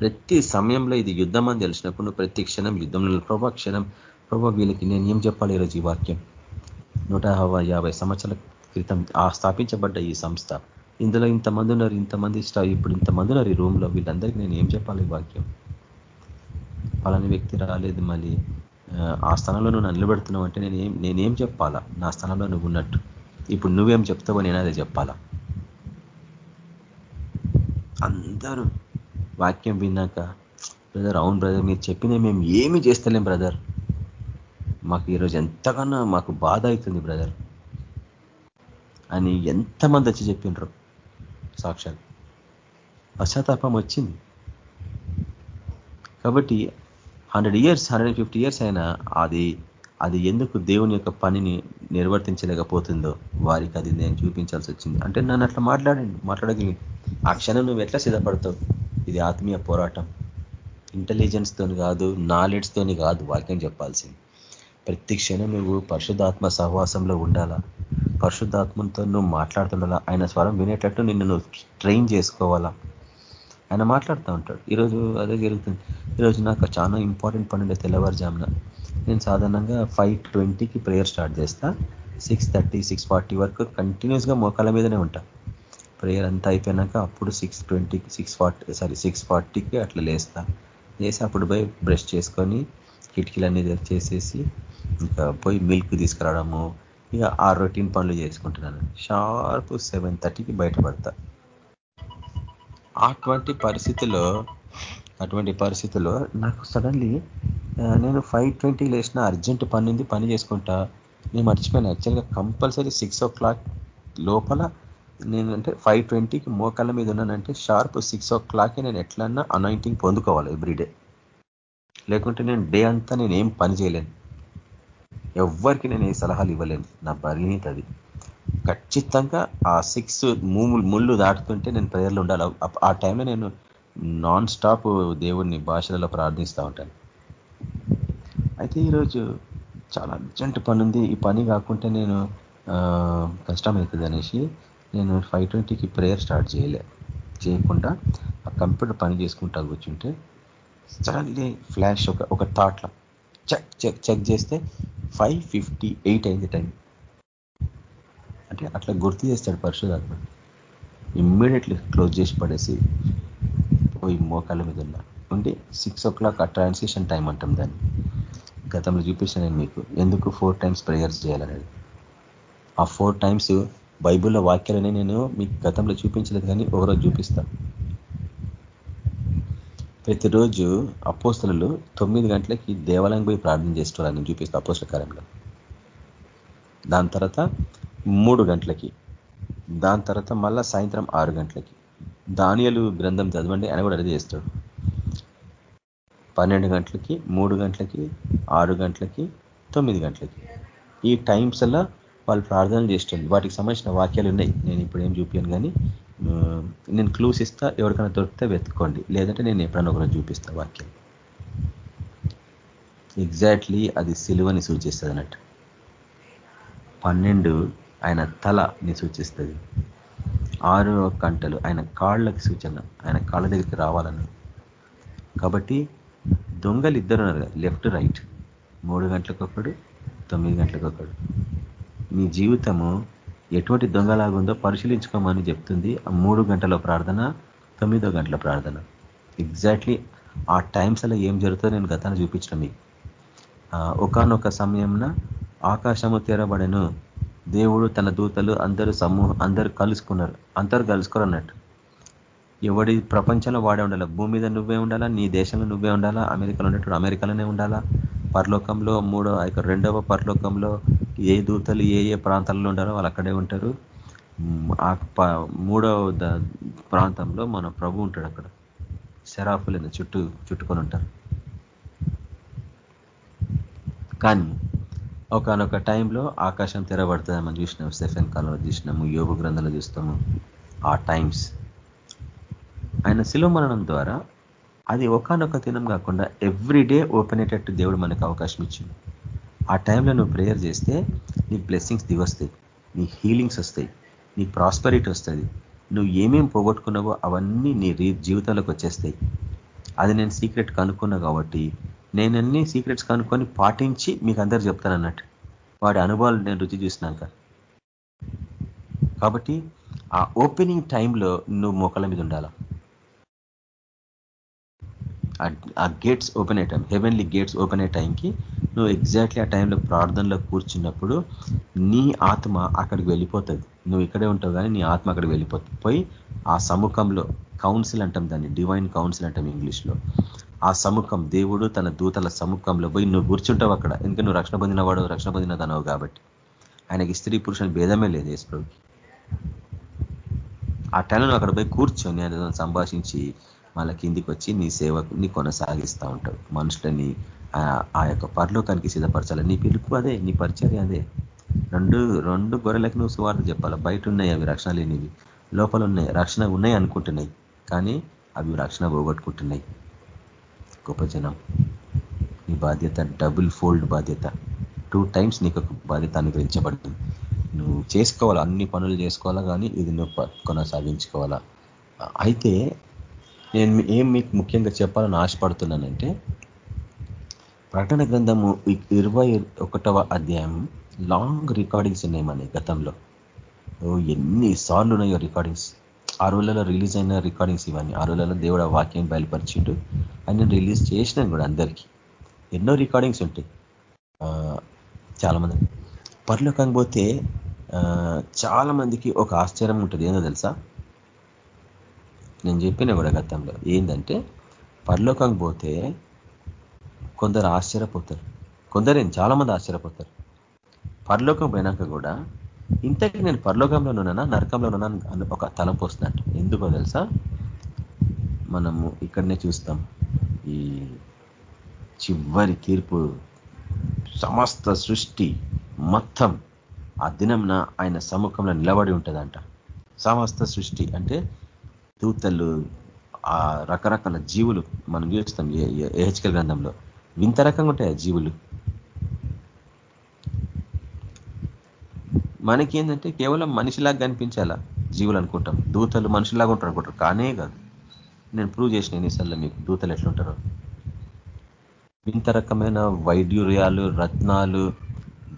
ప్రతి సమయంలో ఇది యుద్ధం అని తెలిసినప్పుడు నువ్వు ప్రతి క్షణం యుద్ధంలో ప్రభా క్షణం ప్రభా వీళ్ళకి నేను ఏం చెప్పాలి ఈరోజు ఈ వాక్యం? నూట యాభై సంవత్సరాల క్రితం ఆ స్థాపించబడ్డ ఈ సంస్థ ఇందులో ఇంతమంది ఉన్నారు ఇంతమంది ఇప్పుడు ఇంతమంది ఉన్నారు ఈ రూమ్లో వీళ్ళందరికీ నేను ఏం చెప్పాలి వాక్యం? పలాని వ్యక్తి రాలేదు మళ్ళీ. ఆ స్థానంలో నువ్వు నిలబెడుతున్నావు అంటే నేనేం నేనేం చెప్పాలా? నా స్థానంలో నువ్వు ఉన్నట్టు. ఇప్పుడు నువ్వేం చెప్తావో నేను అదే చెప్పాలా? అందరూ వాక్యం విన్నాక బ్రదర్ అవును బ్రదర్ మీరు చెప్పిన మేము ఏమి చేస్తలేం బ్రదర్. మాకు ఈరోజు ఎంతకన్నా మాకు బాధ అవుతుంది బ్రదర్ అని ఎంతమంది వచ్చి చెప్పిండ్రు సాక్షాత్ పశ్చాత్తాపం వచ్చింది. కాబట్టి hundred years hundred fifty years అయినా అది అది ఎందుకు దేవుని యొక్క పనిని నిర్వర్తించలేకపోతుందో వారికి అది నేను చూపించాల్సి వచ్చింది. అంటే నన్ను అట్లా మాట్లాడండి మాట్లాడగలి ఆ క్షణం నువ్వు ఎట్లా సిద్ధపడతావు? ఇది ఆత్మీయ పోరాటం. ఇంటెలిజెన్స్ తోని కాదు నాలెడ్జ్తోని కాదు వాక్యం చెప్పాల్సింది. ప్రతి క్షణం నువ్వు పరిశుద్ధాత్మ సహవాసంలో ఉండాలా? పరిశుద్ధాత్మతో నువ్వు మాట్లాడుతుండాలా? ఆయన స్వరం వినేటట్టు నిన్ను నువ్వు ట్రైన్ చేసుకోవాలా? ఆయన మాట్లాడుతూ ఉంటాడు. ఈరోజు అదే జరుగుతుంది. ఈరోజు నాకు చాలా ఇంపార్టెంట్ పని ఉండే తెల్లవారుజామున. నేను సాధారణంగా ఫైవ్ ట్వంటీకి ప్రేయర్ స్టార్ట్ చేస్తా. సిక్స్ థర్టీ సిక్స్ ఫార్టీ వరకు కంటిన్యూస్గా మోకాల మీదనే ఉంటా. ప్రేయర్ అంతా అయిపోయినాక అప్పుడు సిక్స్ ట్వంటీకి సిక్స్ ఫార్టీ సారీ సిక్స్ ఫార్టీకి అట్లా లేస్తా. లేసి అప్పుడు పోయి బ్రష్ చేసుకొని కిటికీలన్నీ చేసేసి ఇంకా పోయి మిల్క్ తీసుకురావడము ఇక ఆ రొటీన్ పనులు చేసుకుంటున్నాను. షార్ప్ సెవెన్ థర్టీకి బయటపడతా. అటువంటి పరిస్థితిలో అటువంటి పరిస్థితిలో నాకు సడన్లీ నేను ఫైవ్ ట్వంటీ లేచిన అర్జెంట్ పని ఉంది పని చేసుకుంటా. నేను మర్చిపోయాను. యాక్చువల్గా కంపల్సరీ సిక్స్ ఓ క్లాక్ లోపల నేను అంటే ఫైవ్ ట్వంటీకి మోకాళ్ళ మీద ఉన్నానంటే షార్ప్ సిక్స్ ఓ క్లాక్కి నేను ఎట్లన్నా అనాయింటింగ్ పొందుకోవాలి ఎవ్రీడే లేకుంటే నేను డే అంతా నేను ఏం పని చేయలేను. ఎవ్వరికి నేను ఏ సలహాలు ఇవ్వలేను. నా బలినీత అది. ఖచ్చితంగా ఆ సిక్స్ మూములు ముళ్ళు దాటుతుంటే నేను ప్రేయర్లు ఉండాలి. ఆ టైంలో నేను నాన్ స్టాప్ దేవుణ్ణి భాషలలో ప్రార్థిస్తూ ఉంటాను. అయితే ఈరోజు చాలా అర్జెంట్ పని ఉంది ఈ పని కాకుంటే నేను కష్టమవుతుంది అనేసి నేను ఫైవ్ ట్వంటీకి ప్రేయర్ స్టార్ట్ చేయలే. చేయకుండా ఆ కంప్యూటర్ పని చేసుకుంటా కూర్చుంటే సడన్లీ ఫ్లాష్ ఒక ఒక థాట్లో చెక్ చెక్ చెక్ చేస్తే ఫైవ్ ఫిఫ్టీ ఎయిట్ అయింది టైం. అంటే అట్లా గుర్తు చేస్తాడు పరిశుధాత్మ. ఇమ్మీడియట్లీ క్లోజ్ చేసి పడేసి పోయి మోకాళ్ళ మీద ఉన్నా. ఉంటే సిక్స్ ఓ క్లాక్ ఆ ట్రాన్సిషన్ టైం అంటాం దాన్ని. గతంలో చూపించాను నేను మీకు. ఎందుకు ఫోర్ టైమ్స్ ప్రేయర్స్ చేయాలనేది. ఆ ఫోర్ టైమ్స్ బైబుల్లో వాక్యాలని నేను మీకు గతంలో చూపించలేదు కానీ ఒకరోజు చూపిస్తాను. ప్రతిరోజు అపోస్తలు తొమ్మిది గంటలకి దేవాలయం పోయి ప్రార్థన చేసుకోవాలని చూపిస్తా అపోస్తల కాలంలో దాని తర్వాత మూడు గంటలకి దాని తర్వాత మళ్ళా సాయంత్రం ఆరు గంటలకి. దానియలు గ్రంథం చదవండి అని కూడా అది చేస్తాడు. పన్నెండు గంటలకి మూడు గంటలకి ఆరు గంటలకి తొమ్మిది గంటలకి. ఈ టైమ్స్ అలా వాళ్ళు ప్రార్థనలు చేస్తుంది వాటికి సంబంధించిన వాక్యాలు ఉన్నాయి. నేను ఇప్పుడు ఏం చూపించాను కానీ నేను క్లూస్ ఇస్తా ఎవరికైనా దొరికితే వెతుక్కోండి. లేదంటే నేను ఎప్పుడైనా ఒకరోజు చూపిస్తా వాక్యం. ఎగ్జాక్ట్లీ అది సిలువని సూచిస్తుంది అన్నట్టు. పన్నెండు ఆయన తలని సూచిస్తుంది. ఆరు గంటలు ఆయన కాళ్ళకి సూచన ఆయన కాళ్ళ దగ్గరికి రావాలని. కాబట్టి దొంగలు ఇద్దరు లెఫ్ట్ రైట్. మూడు గంటలకు ఒకడు తొమ్మిది గంటలకు ఒకడు. నీ జీవితము ఎటువంటి దొంగలాగుందో పరిశీలించుకోమని చెప్తుంది ఆ మూడు గంటల ప్రార్థన తొమ్మిదో గంటల ప్రార్థన. ఎగ్జాక్ట్లీ ఆ టైమ్స్ అలా ఏం జరుగుతుందో నేను గతాన్ని చూపించిన మీకు. ఒకనొక సమయంన ఆకాశము తెరబడను. దేవుడు తన దూతలు అందరూ సమూహం అందరూ కలుసుకున్నారు. అందరూ కలుసుకోరు అన్నట్టు ఎవడి ప్రపంచంలో వాడే ఉండాలా? భూమి మీద నువ్వే ఉండాలా? నీ దేశంలో నువ్వే ఉండాలా? అమెరికాలో ఉన్నట్టు అమెరికాలోనే ఉండాలా? పరలోకంలో మూడో రెండవ పరలోకంలో ఏ దూతలు ఏ ఏ ప్రాంతాల్లో ఉండారో వాళ్ళు అక్కడే ఉంటారు. మూడవ ప్రాంతంలో మన ప్రభు ఉంటాడు అక్కడ. శరాఫులు చుట్టూ చుట్టుకొని ఉంటారు. కానీ ఒకనొక టైంలో ఆకాశం తెరబడుతుంది మనం చూసినాము సెఫెన్ కాలంలో చూసినాము యోగ గ్రంథంలో చూస్తాము. ఆ టైమ్స్. ఆయన శిలో మరణం ద్వారా అది ఒకనొక దినం కాకుండా ఎవ్రీడే ఓపెన్ అయ్యేటట్టు దేవుడు మనకు అవకాశం ఇచ్చింది ఆ టైంలో నువ్వు ప్రేయర్ చేస్తే నీకు బ్లెస్సింగ్స్ దిగొస్తాయి నీ హీలింగ్స్ వస్తాయి నీ ప్రాస్పరిటీ వస్తుంది. నువ్వు ఏమేమి పోగొట్టుకున్నావో అవన్నీ నీ జీవితంలోకి వచ్చేస్తాయి. అది నేను సీక్రెట్ కనుక్కున్నా కాబట్టి నేను అన్ని సీక్రెట్స్ కనుక్కొని పాటించి మీకు అందరు చెప్తాను అన్నట్టు. వాడి అనుభవాలు నేను రుచి చూసినాక. కాబట్టి ఆ ఓపెనింగ్ టైంలో నువ్వు మోకాల మీద ఉండాలా? ఆ గేట్స్ ఓపెన్ అయ్యే టైం హెవెన్లీ గేట్స్ ఓపెన్ అయ్యే టైంకి నువ్వు ఎగ్జాక్ట్లీ ఆ టైంలో ప్రార్థనలో కూర్చున్నప్పుడు నీ ఆత్మ అక్కడికి వెళ్ళిపోతుంది. నువ్వు ఇక్కడే ఉంటావు కానీ నీ ఆత్మ అక్కడికి వెళ్ళిపోతుంది. పోయి ఆ సముఖంలో కౌన్సిల్ అంటాం దాన్ని డివైన్ కౌన్సిల్ అంటాం ఇంగ్లీష్లో ఆ సముఖం దేవుడు తన దూతల సముఖంలో పోయి నువ్వు కూర్చుంటావు అక్కడ. ఎందుకంటే నువ్వు రక్షణ పొందినవాడు రక్షణ పొందిన తనవు కాబట్టి. ఆయనకి స్త్రీ పురుషుని భేదమే లేదు యేసుప్రభుకి. ఆ టైంలో అక్కడ పోయి కూర్చొని ఆయన సంభాషించి మళ్ళీ కిందికి వచ్చి నీ సేవకుని కొనసాగిస్తూ ఉంటావు మనుషులని ఆ యొక్క పరలోకానికి సిద్ధపరచాలి నీ పిలుపు అదే నీ పరిచర్య అదే. రెండు రెండు గొర్రెలకు నువ్వు సువార్త చెప్పాలి? బయట ఉన్నాయి అవి రక్షణ లేనివి. లోపల ఉన్నాయి రక్షణ ఉన్నాయి అనుకుంటున్నాయి. కానీ అవి రక్షణ పోగొట్టుకుంటున్నాయి. గొప్ప జనం. నీ బాధ్యత డబుల్ ఫోల్డ్ బాధ్యత. టూ టైమ్స్ నీకు బాధ్యత అనుగ్రహించబడింది. నువ్వు చేసుకోవాలా? అన్ని పనులు చేసుకోవాలా? కానీ ఇది నువ్వు కొనసాగించుకోవాలా? అయితే నేను ఏం మీకు ముఖ్యంగా చెప్పాలని ఆశపడుతున్నానంటే ప్రకటన గ్రంథము ఇరవై ఒకటవ అధ్యాయం లాంగ్ రికార్డింగ్స్ ఉన్నాయి మన గతంలో. ఎన్నిసార్లు ఉన్నాయో రికార్డింగ్స్ ఆ రోజులలో రిలీజ్ అయిన రికార్డింగ్స్ ఇవన్నీ. ఆ రోజులలో దేవుడు వాక్యం బయలుపరిచిండు. ఆయన రిలీజ్ చేసినాను కూడా అందరికీ. ఎన్నో రికార్డింగ్స్ ఉంటాయి. చాలామంది. మంది పర్లోకం పోతే ఒక ఆశ్చర్యం ఉంటుంది. ఏందో తెలుసా? నేను చెప్పిన కూడా గతంలో ఏంటంటే పరలోకం పోతే కొందరు ఆశ్చర్యపోతారు. కొందరేం చాలా మంది ఆశ్చర్యపోతారు. పరలోకం పోయినాక కూడా ఇంతకీ నేను పరలోకంలో ఉన్నానా నరకంలో అని ఒక తలంపు వస్తుందంట. ఎందుకో తెలుసా? మనము ఇక్కడనే చూస్తాం. ఈ చివరి తీర్పు సమస్త సృష్టి మొత్తం ఆ దినంన ఆయన సముఖంలో నిలబడి ఉంటుందంట. సమస్త సృష్టి అంటే దూతలు ఆ రకరకాల జీవులు మనం చూస్తాం ఏహెచ్కల్ గ్రంథంలో. వింత రకంగా ఉంటాయి ఆ జీవులు. మనకి ఏంటంటే కేవలం మనిషిలాగా కనిపించాలా జీవులు అనుకుంటాం. దూతలు మనుషులాగా ఉంటారు అనుకుంటారు. కానే కాదు. నేను ప్రూవ్ చేసిన ఎన్నిసార్లు మీకు దూతలు ఎట్లుంటారు. వింత రకమైన వైడ్యూర్యాలు రత్నాలు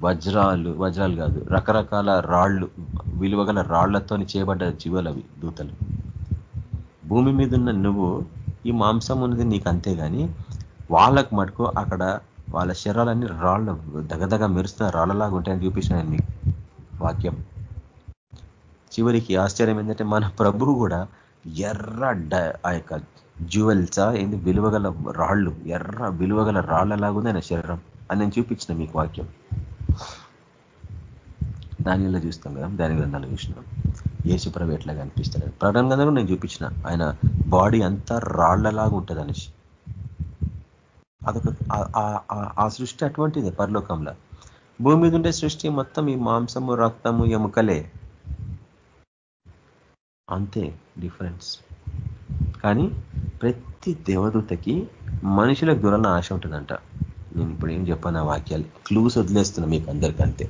వజ్రాలు వజ్రాలు కాదు. రకరకాల రాళ్ళు విలువగల రాళ్ళతో చేయబడ్డ జీవులు అవి దూతలు. భూమి మీద ఉన్న నువ్వు ఈ మాంసం ఉన్నది నీకు అంతే కానీ వాళ్ళకు మటుకు అక్కడ వాళ్ళ శరీరాలన్నీ రాళ్ళు దగదగ మెరుస్తున్న రాళ్ళలాగా ఉంటాయని చూపించిన మీకు వాక్యం. చివరికి ఆశ్చర్యం ఏంటంటే మన ప్రభువు కూడా ఎర్ర ఆ యొక్క జ్యువెల్సా ఏంది విలువగల రాళ్ళు ఎర్ర విలువగల రాళ్ళలాగుంది ఆయన శరీరం అని నేను చూపించిన మీకు వాక్యం. దానిలో చూస్తాం కదా దాని గ్రంథాలు చూసినాం. ఏసుప్రభు ఎట్లా కనిపిస్తాడు ప్రకటన గ్రంథంలో నేను చూపించిన. ఆయన బాడీ అంతా రాళ్ళలాగా ఉంటుంది అనేసి. అదొక ఆ సృష్టి అటువంటిది పరలోకంలో. భూమి మీద ఉండే సృష్టి మొత్తం ఈ మాంసము రక్తము ఎముకలే. అంతే డిఫరెన్స్. కానీ ప్రతి దేవదూతకి మనుషులకు దూరాలను ఆశ ఉంటుందంట. నేను ఇప్పుడు ఏం చెప్పాను ఆ వాక్యాలు. క్లూస్ వదిలేస్తున్నా మీకు అందరికంతే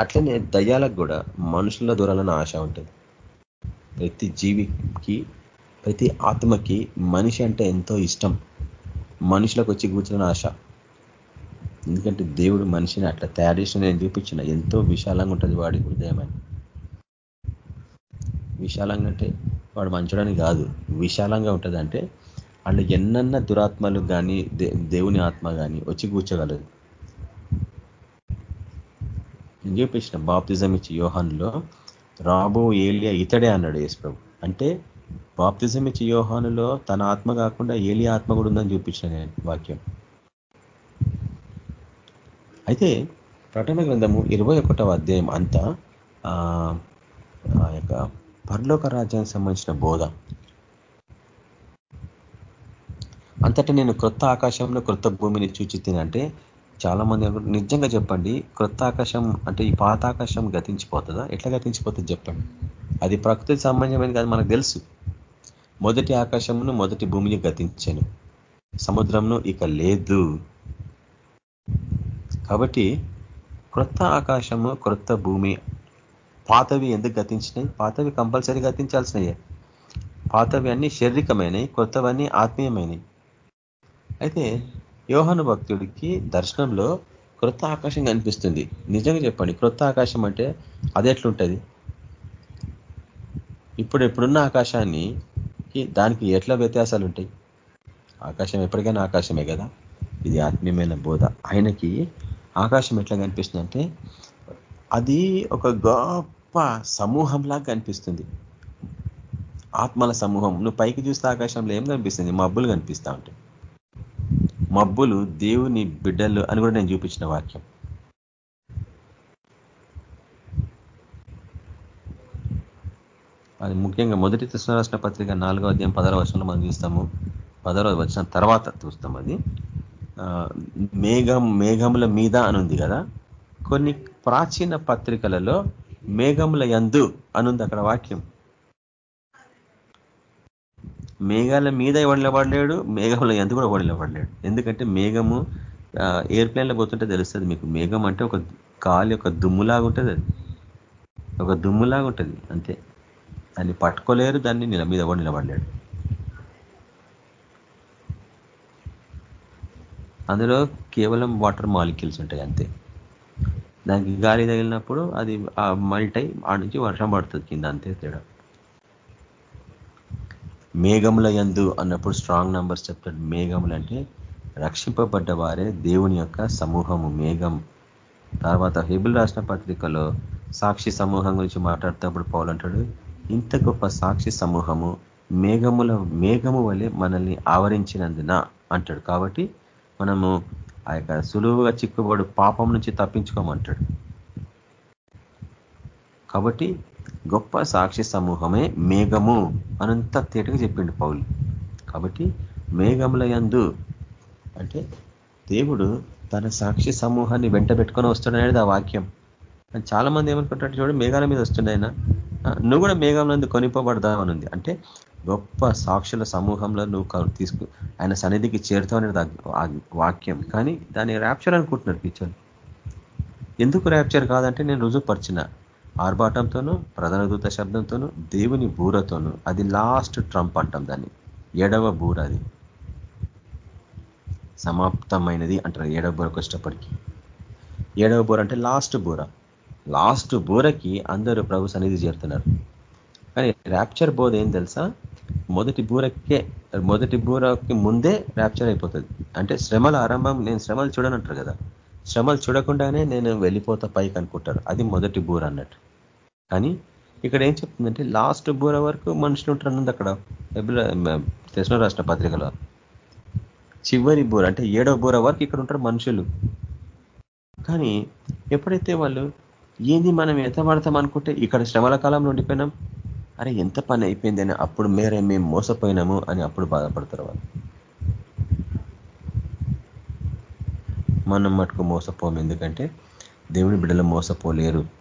అట్లనే దయ్యాలకు కూడా మనుషుల దూరాలన్న ఆశ ఉంటుంది. ప్రతి జీవికి ప్రతి ఆత్మకి మనిషి అంటే ఎంతో ఇష్టం. మనుషులకు వచ్చి కూర్చున్న ఆశ. ఎందుకంటే దేవుడు మనిషిని అట్లా తయారు చేసిన నేను చూపించిన. ఎంతో విశాలంగా ఉంటుంది వాడి హృదయం అని విశాలంగా అంటే వాడు మంచడానికి కాదు. విశాలంగా ఉంటుంది అంటే వాళ్ళు ఎన్నన్న దురాత్మలు కానీ దేవుని ఆత్మ కానీ వచ్చి కూర్చోగలదు నేను చూపించిన బాప్తిజం ఇచ్చి యోహానులో రాబో ఏలియా ఇతడే అన్నాడు యేసు అంటే బాప్తిజం ఇచ్చి యోహానులో తన ఆత్మ కాకుండా ఏలియా ఆత్మ కూడా ఉందని చూపించిన నేను వాక్యం. అయితే ప్రకటన గ్రంథము ఇరవై ఒకటవ అధ్యాయం అంతా ఆ యొక్క పరలోక రాజ్యానికి సంబంధించిన బోధ. అంతటా నేను క్రొత్త ఆకాశంలో క్రొత్త భూమిని చూచి తినంటే చాలా మంది నిజంగా చెప్పండి క్రొత్త ఆకాశం అంటే ఈ పాత ఆకాశం గతించిపోతుందా? ఎట్లా గతించిపోతుంది చెప్పండి. అది ప్రకృతి సంబంధమైనది కాదు మనకు తెలుసు. మొదటి ఆకాశమును మొదటి భూమిని గతించాను. సముద్రంను ఇక లేదు. కాబట్టి క్రొత్త ఆకాశము క్రొత్త భూమి పాతవి ఎందుకు గతించినాయి? పాతవి కంపల్సరీ గతించాల్సినయే. పాతవి అన్ని శారీరకమైనవి కొత్తవన్నీ ఆత్మీయమైనవి అయితే యోహన భక్తుడికి దర్శనంలో క్రొత్త ఆకాశం కనిపిస్తుంది. నిజంగా చెప్పండి క్రొత్త ఆకాశం అంటే అది ఎట్లుంటుంది? ఇప్పుడు ఎప్పుడున్న ఆకాశాన్ని దానికి ఎట్లా వ్యత్యాసాలు ఉంటాయి? ఆకాశం ఎప్పటికైనా ఆకాశమే కదా? ఇది ఆత్మీయమైన బోధ. ఆయనకి ఆకాశం ఎట్లా కనిపిస్తుంది అంటే అది ఒక గొప్ప సమూహంలాగా కనిపిస్తుంది. ఆత్మల సమూహం. నువ్వు పైకి చూస్తే ఆకాశంలో ఏం కనిపిస్తుంది? మబ్బులు కనిపిస్తూ ఉంటాయి. మబ్బులు దేవుని బిడ్డలు అని కూడా నేను చూపించిన వాక్యం. అది ముఖ్యంగా మొదటి కృష్ణరాష్ట్ర పత్రిక నాలుగో అధ్యాయం పదహారో వర్షంలో మనం చూస్తాము. పదహారో వచ్చిన తర్వాత చూస్తాం అది. మేఘం మేఘముల మీద అనుంది కదా? కొన్ని ప్రాచీన పత్రికలలో మేఘముల యందు అనుంది అక్కడ వాక్యం. మేఘాల మీద నిలబడలేడు మేఘంలో ఎంత కూడా నిలబడలేడు. ఎందుకంటే మేఘము ఎయిర్ప్లేన్లో పోతుంటే తెలుస్తుంది మీకు. మేఘం అంటే ఒక కాలి ఒక దుమ్ములాగా ఉంటుంది అది. ఒక దుమ్ములాగా ఉంటుంది అంతే. దాన్ని పట్టుకోలేరు దాన్ని నిల మీద కూడా నిలబడలేడు. అందులో కేవలం వాటర్ మాలిక్యూల్స్ ఉంటాయి అంతే. దానికి గాలి తగిలినప్పుడు అది మల్టై ఆ నుంచి వర్షం పడుతుంది కింద అంతే తేడా. మేఘముల యందు అన్నప్పుడు స్ట్రాంగ్ నంబర్స్ చెప్తాడు. మేఘములు అంటే రక్షింపబడ్డ వారే దేవుని యొక్క సమూహము మేఘం. తర్వాత హెబుల్ రాసిన పత్రికలో సాక్షి సమూహం గురించి మాట్లాడుతున్నప్పుడు పౌలు అంటాడు ఇంత గొప్ప సాక్షి సమూహము మేఘముల మేఘము వలె మనల్ని ఆవరించినందున అంటాడు. కాబట్టి మనము ఆ యొక్క సులువుగా చిక్కుబడు పాపం నుంచి తప్పించుకోమంటాడు. కాబట్టి గొప్ప సాక్షి సమూహమే మేఘము అనంత తేటగా చెప్పిండు పౌలు. కాబట్టి మేఘముల యందు అంటే దేవుడు తన సాక్షి సమూహాన్ని వెంట పెట్టుకొని వస్తున్నాడు ఆ వాక్యం. చాలా మంది ఏమనుకుంటారు చూడు మేఘాల మీద వస్తుండే ఆయన. నువ్వు కూడా మేఘంలో కొనిపోబడదావు అని ఉంది. అంటే గొప్ప సాక్షుల సమూహంలో నువ్వు తీసుకు ఆయన సన్నిధికి చేరుతావు అనేది వాక్యం. కానీ దాన్ని ర్యాప్చర్ అనుకుంటున్నారు పిచ్చోళ్ళు ఎందుకు ర్యాప్చర్ కాదంటే నేను రుజువుపరిచిన ఆర్భాటంతోనూ ప్రధాన దూత శబ్దంతోనూ దేవుని బూరతోనూ అది లాస్ట్ ట్రంప్ అంటాం దాన్ని. ఏడవ బూర అది. సమాప్తమైనది అంటారు. ఏడవ బూరకు వచ్చేటప్పటికి. ఏడవ బూర అంటే లాస్ట్ బూర. లాస్ట్ బూరకి అందరూ ప్రభు సన్నిధి చేరుతున్నారు. కానీ ర్యాప్చర్ బోధ ఏం తెలుసా? మొదటి బూరకే మొదటి బూరకి ముందే ర్యాప్చర్ అయిపోతుంది. అంటే శ్రమల ఆరంభం నేను శ్రమలు చూడనంటారు కదా. శ్రమలు చూడకుండానే నేను వెళ్ళిపోతా పైకి అనుకుంటారు. అది మొదటి బూర అన్నట్టు. కానీ ఇక్కడ ఏం చెప్తుందంటే లాస్ట్ బూర వరకు మనుషులు ఉంటారు అక్కడ. కృష్ణ రాష్ట్ర పత్రికలో. చివరి బూర అంటే ఏడవ బూర వరకు ఇక్కడ ఉంటారు మనుషులు. కానీ ఎప్పుడైతే వాళ్ళు ఏంది మనం ఎంత పడతాం అనుకుంటే ఇక్కడ శ్రమల కాలంలో ఉండిపోయినాం. అరే ఎంత పని అయిపోయింది అని అప్పుడు మేరే మేము మోసపోయినాము అని అప్పుడు బాధపడతారు వాళ్ళు. మనం మటుకు మోసపోము. ఎందుకంటే దేవుని బిడ్డలు మోసపోలేరు.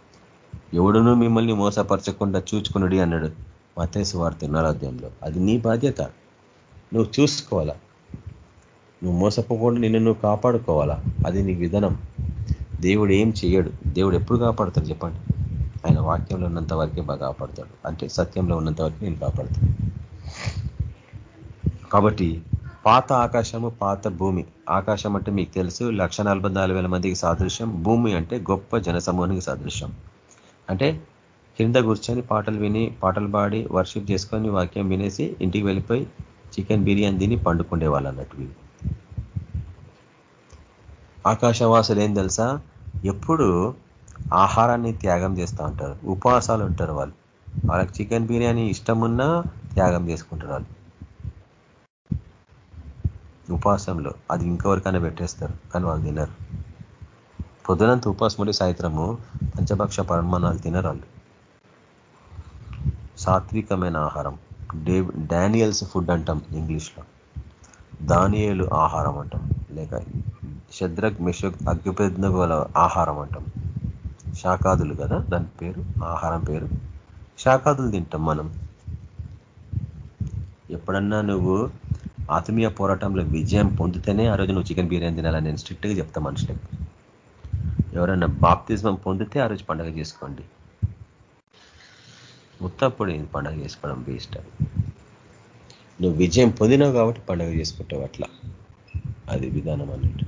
ఎవడునూ మిమ్మల్ని మోసపరచకుండా చూచుకునుడి అన్నాడు. మతేసు వార్త నరాధ్యంలో అది నీ బాధ్యత. నువ్వు చూసుకోవాలా? నువ్వు మోసపోకుండా నిన్ను నువ్వు కాపాడుకోవాలా? అది నీ విధానం. దేవుడు ఏం చేయడు దేవుడు ఎప్పుడు కాపాడతాడు చెప్పండి? ఆయన వాక్యంలో ఉన్నంత వరకే బాగా కాపాడతాడు. అంటే సత్యంలో ఉన్నంత వరకు నేను కాపాడతాను. కాబట్టి పాత ఆకాశము పాత భూమి. ఆకాశం అంటే మీకు తెలుసు లక్ష మందికి సాదృశ్యం. భూమి అంటే గొప్ప జనసమూహానికి సాదృశ్యం. అంటే కింద కూర్చొని పాటలు విని పాటలు పాడి వర్షిప్ చేసుకొని వాక్యం వినేసి ఇంటికి వెళ్ళిపోయి చికెన్ బిర్యానీ తిని పండుకుండే వాళ్ళు అన్నట్టు ఆకాశవాసులు ఏం తెలుసా? ఎప్పుడు ఆహారాన్ని త్యాగం చేస్తూ ఉంటారు. ఉపవాసాలు ఉంటారు వాళ్ళు. వాళ్ళకి చికెన్ బిర్యానీ ఇష్టమున్నా త్యాగం చేసుకుంటారు వాళ్ళు. ఉపవాసంలో అది ఇంకెవరికైనా పెట్టేస్తారు కానీ వాళ్ళు తినరు. పొద్దునంత ఉపవాసం సాయంత్రము పంచభక్ష పరమాణాలు తినరాళ్ళు. సాత్వికమైన ఆహారం. డే డానియల్స్ ఫుడ్ అంటాం ఇంగ్లీష్లో. దానియలు ఆహారం అంటాం. లేక శద్రక్ మిషక్ అగ్గిపెద్ద ఆహారం అంటాం. శాకాదులు కదా దాని పేరు ఆహారం పేరు. శాకాదులు తింటాం మనం. ఎప్పుడన్నా నువ్వు ఆత్మీయ పోరాటంలో విజయం పొందితేనే ఆ రోజు నువ్వు చికెన్ బిర్యానీ తినాలని నేను స్ట్రిక్ట్గా చెప్తా మనుషులకి. ఎవరైనా బాప్తిజం పొందితే ఆ రోజు పండుగ చేసుకోండి. ఉత్తప్పుడు పండుగ చేసుకోవడం వేస్ట్ నువ్వు విజయం పొందినావు కాబట్టి పండుగ చేసుకుంటావు అట్లా. అది విధానం అన్నట్టు.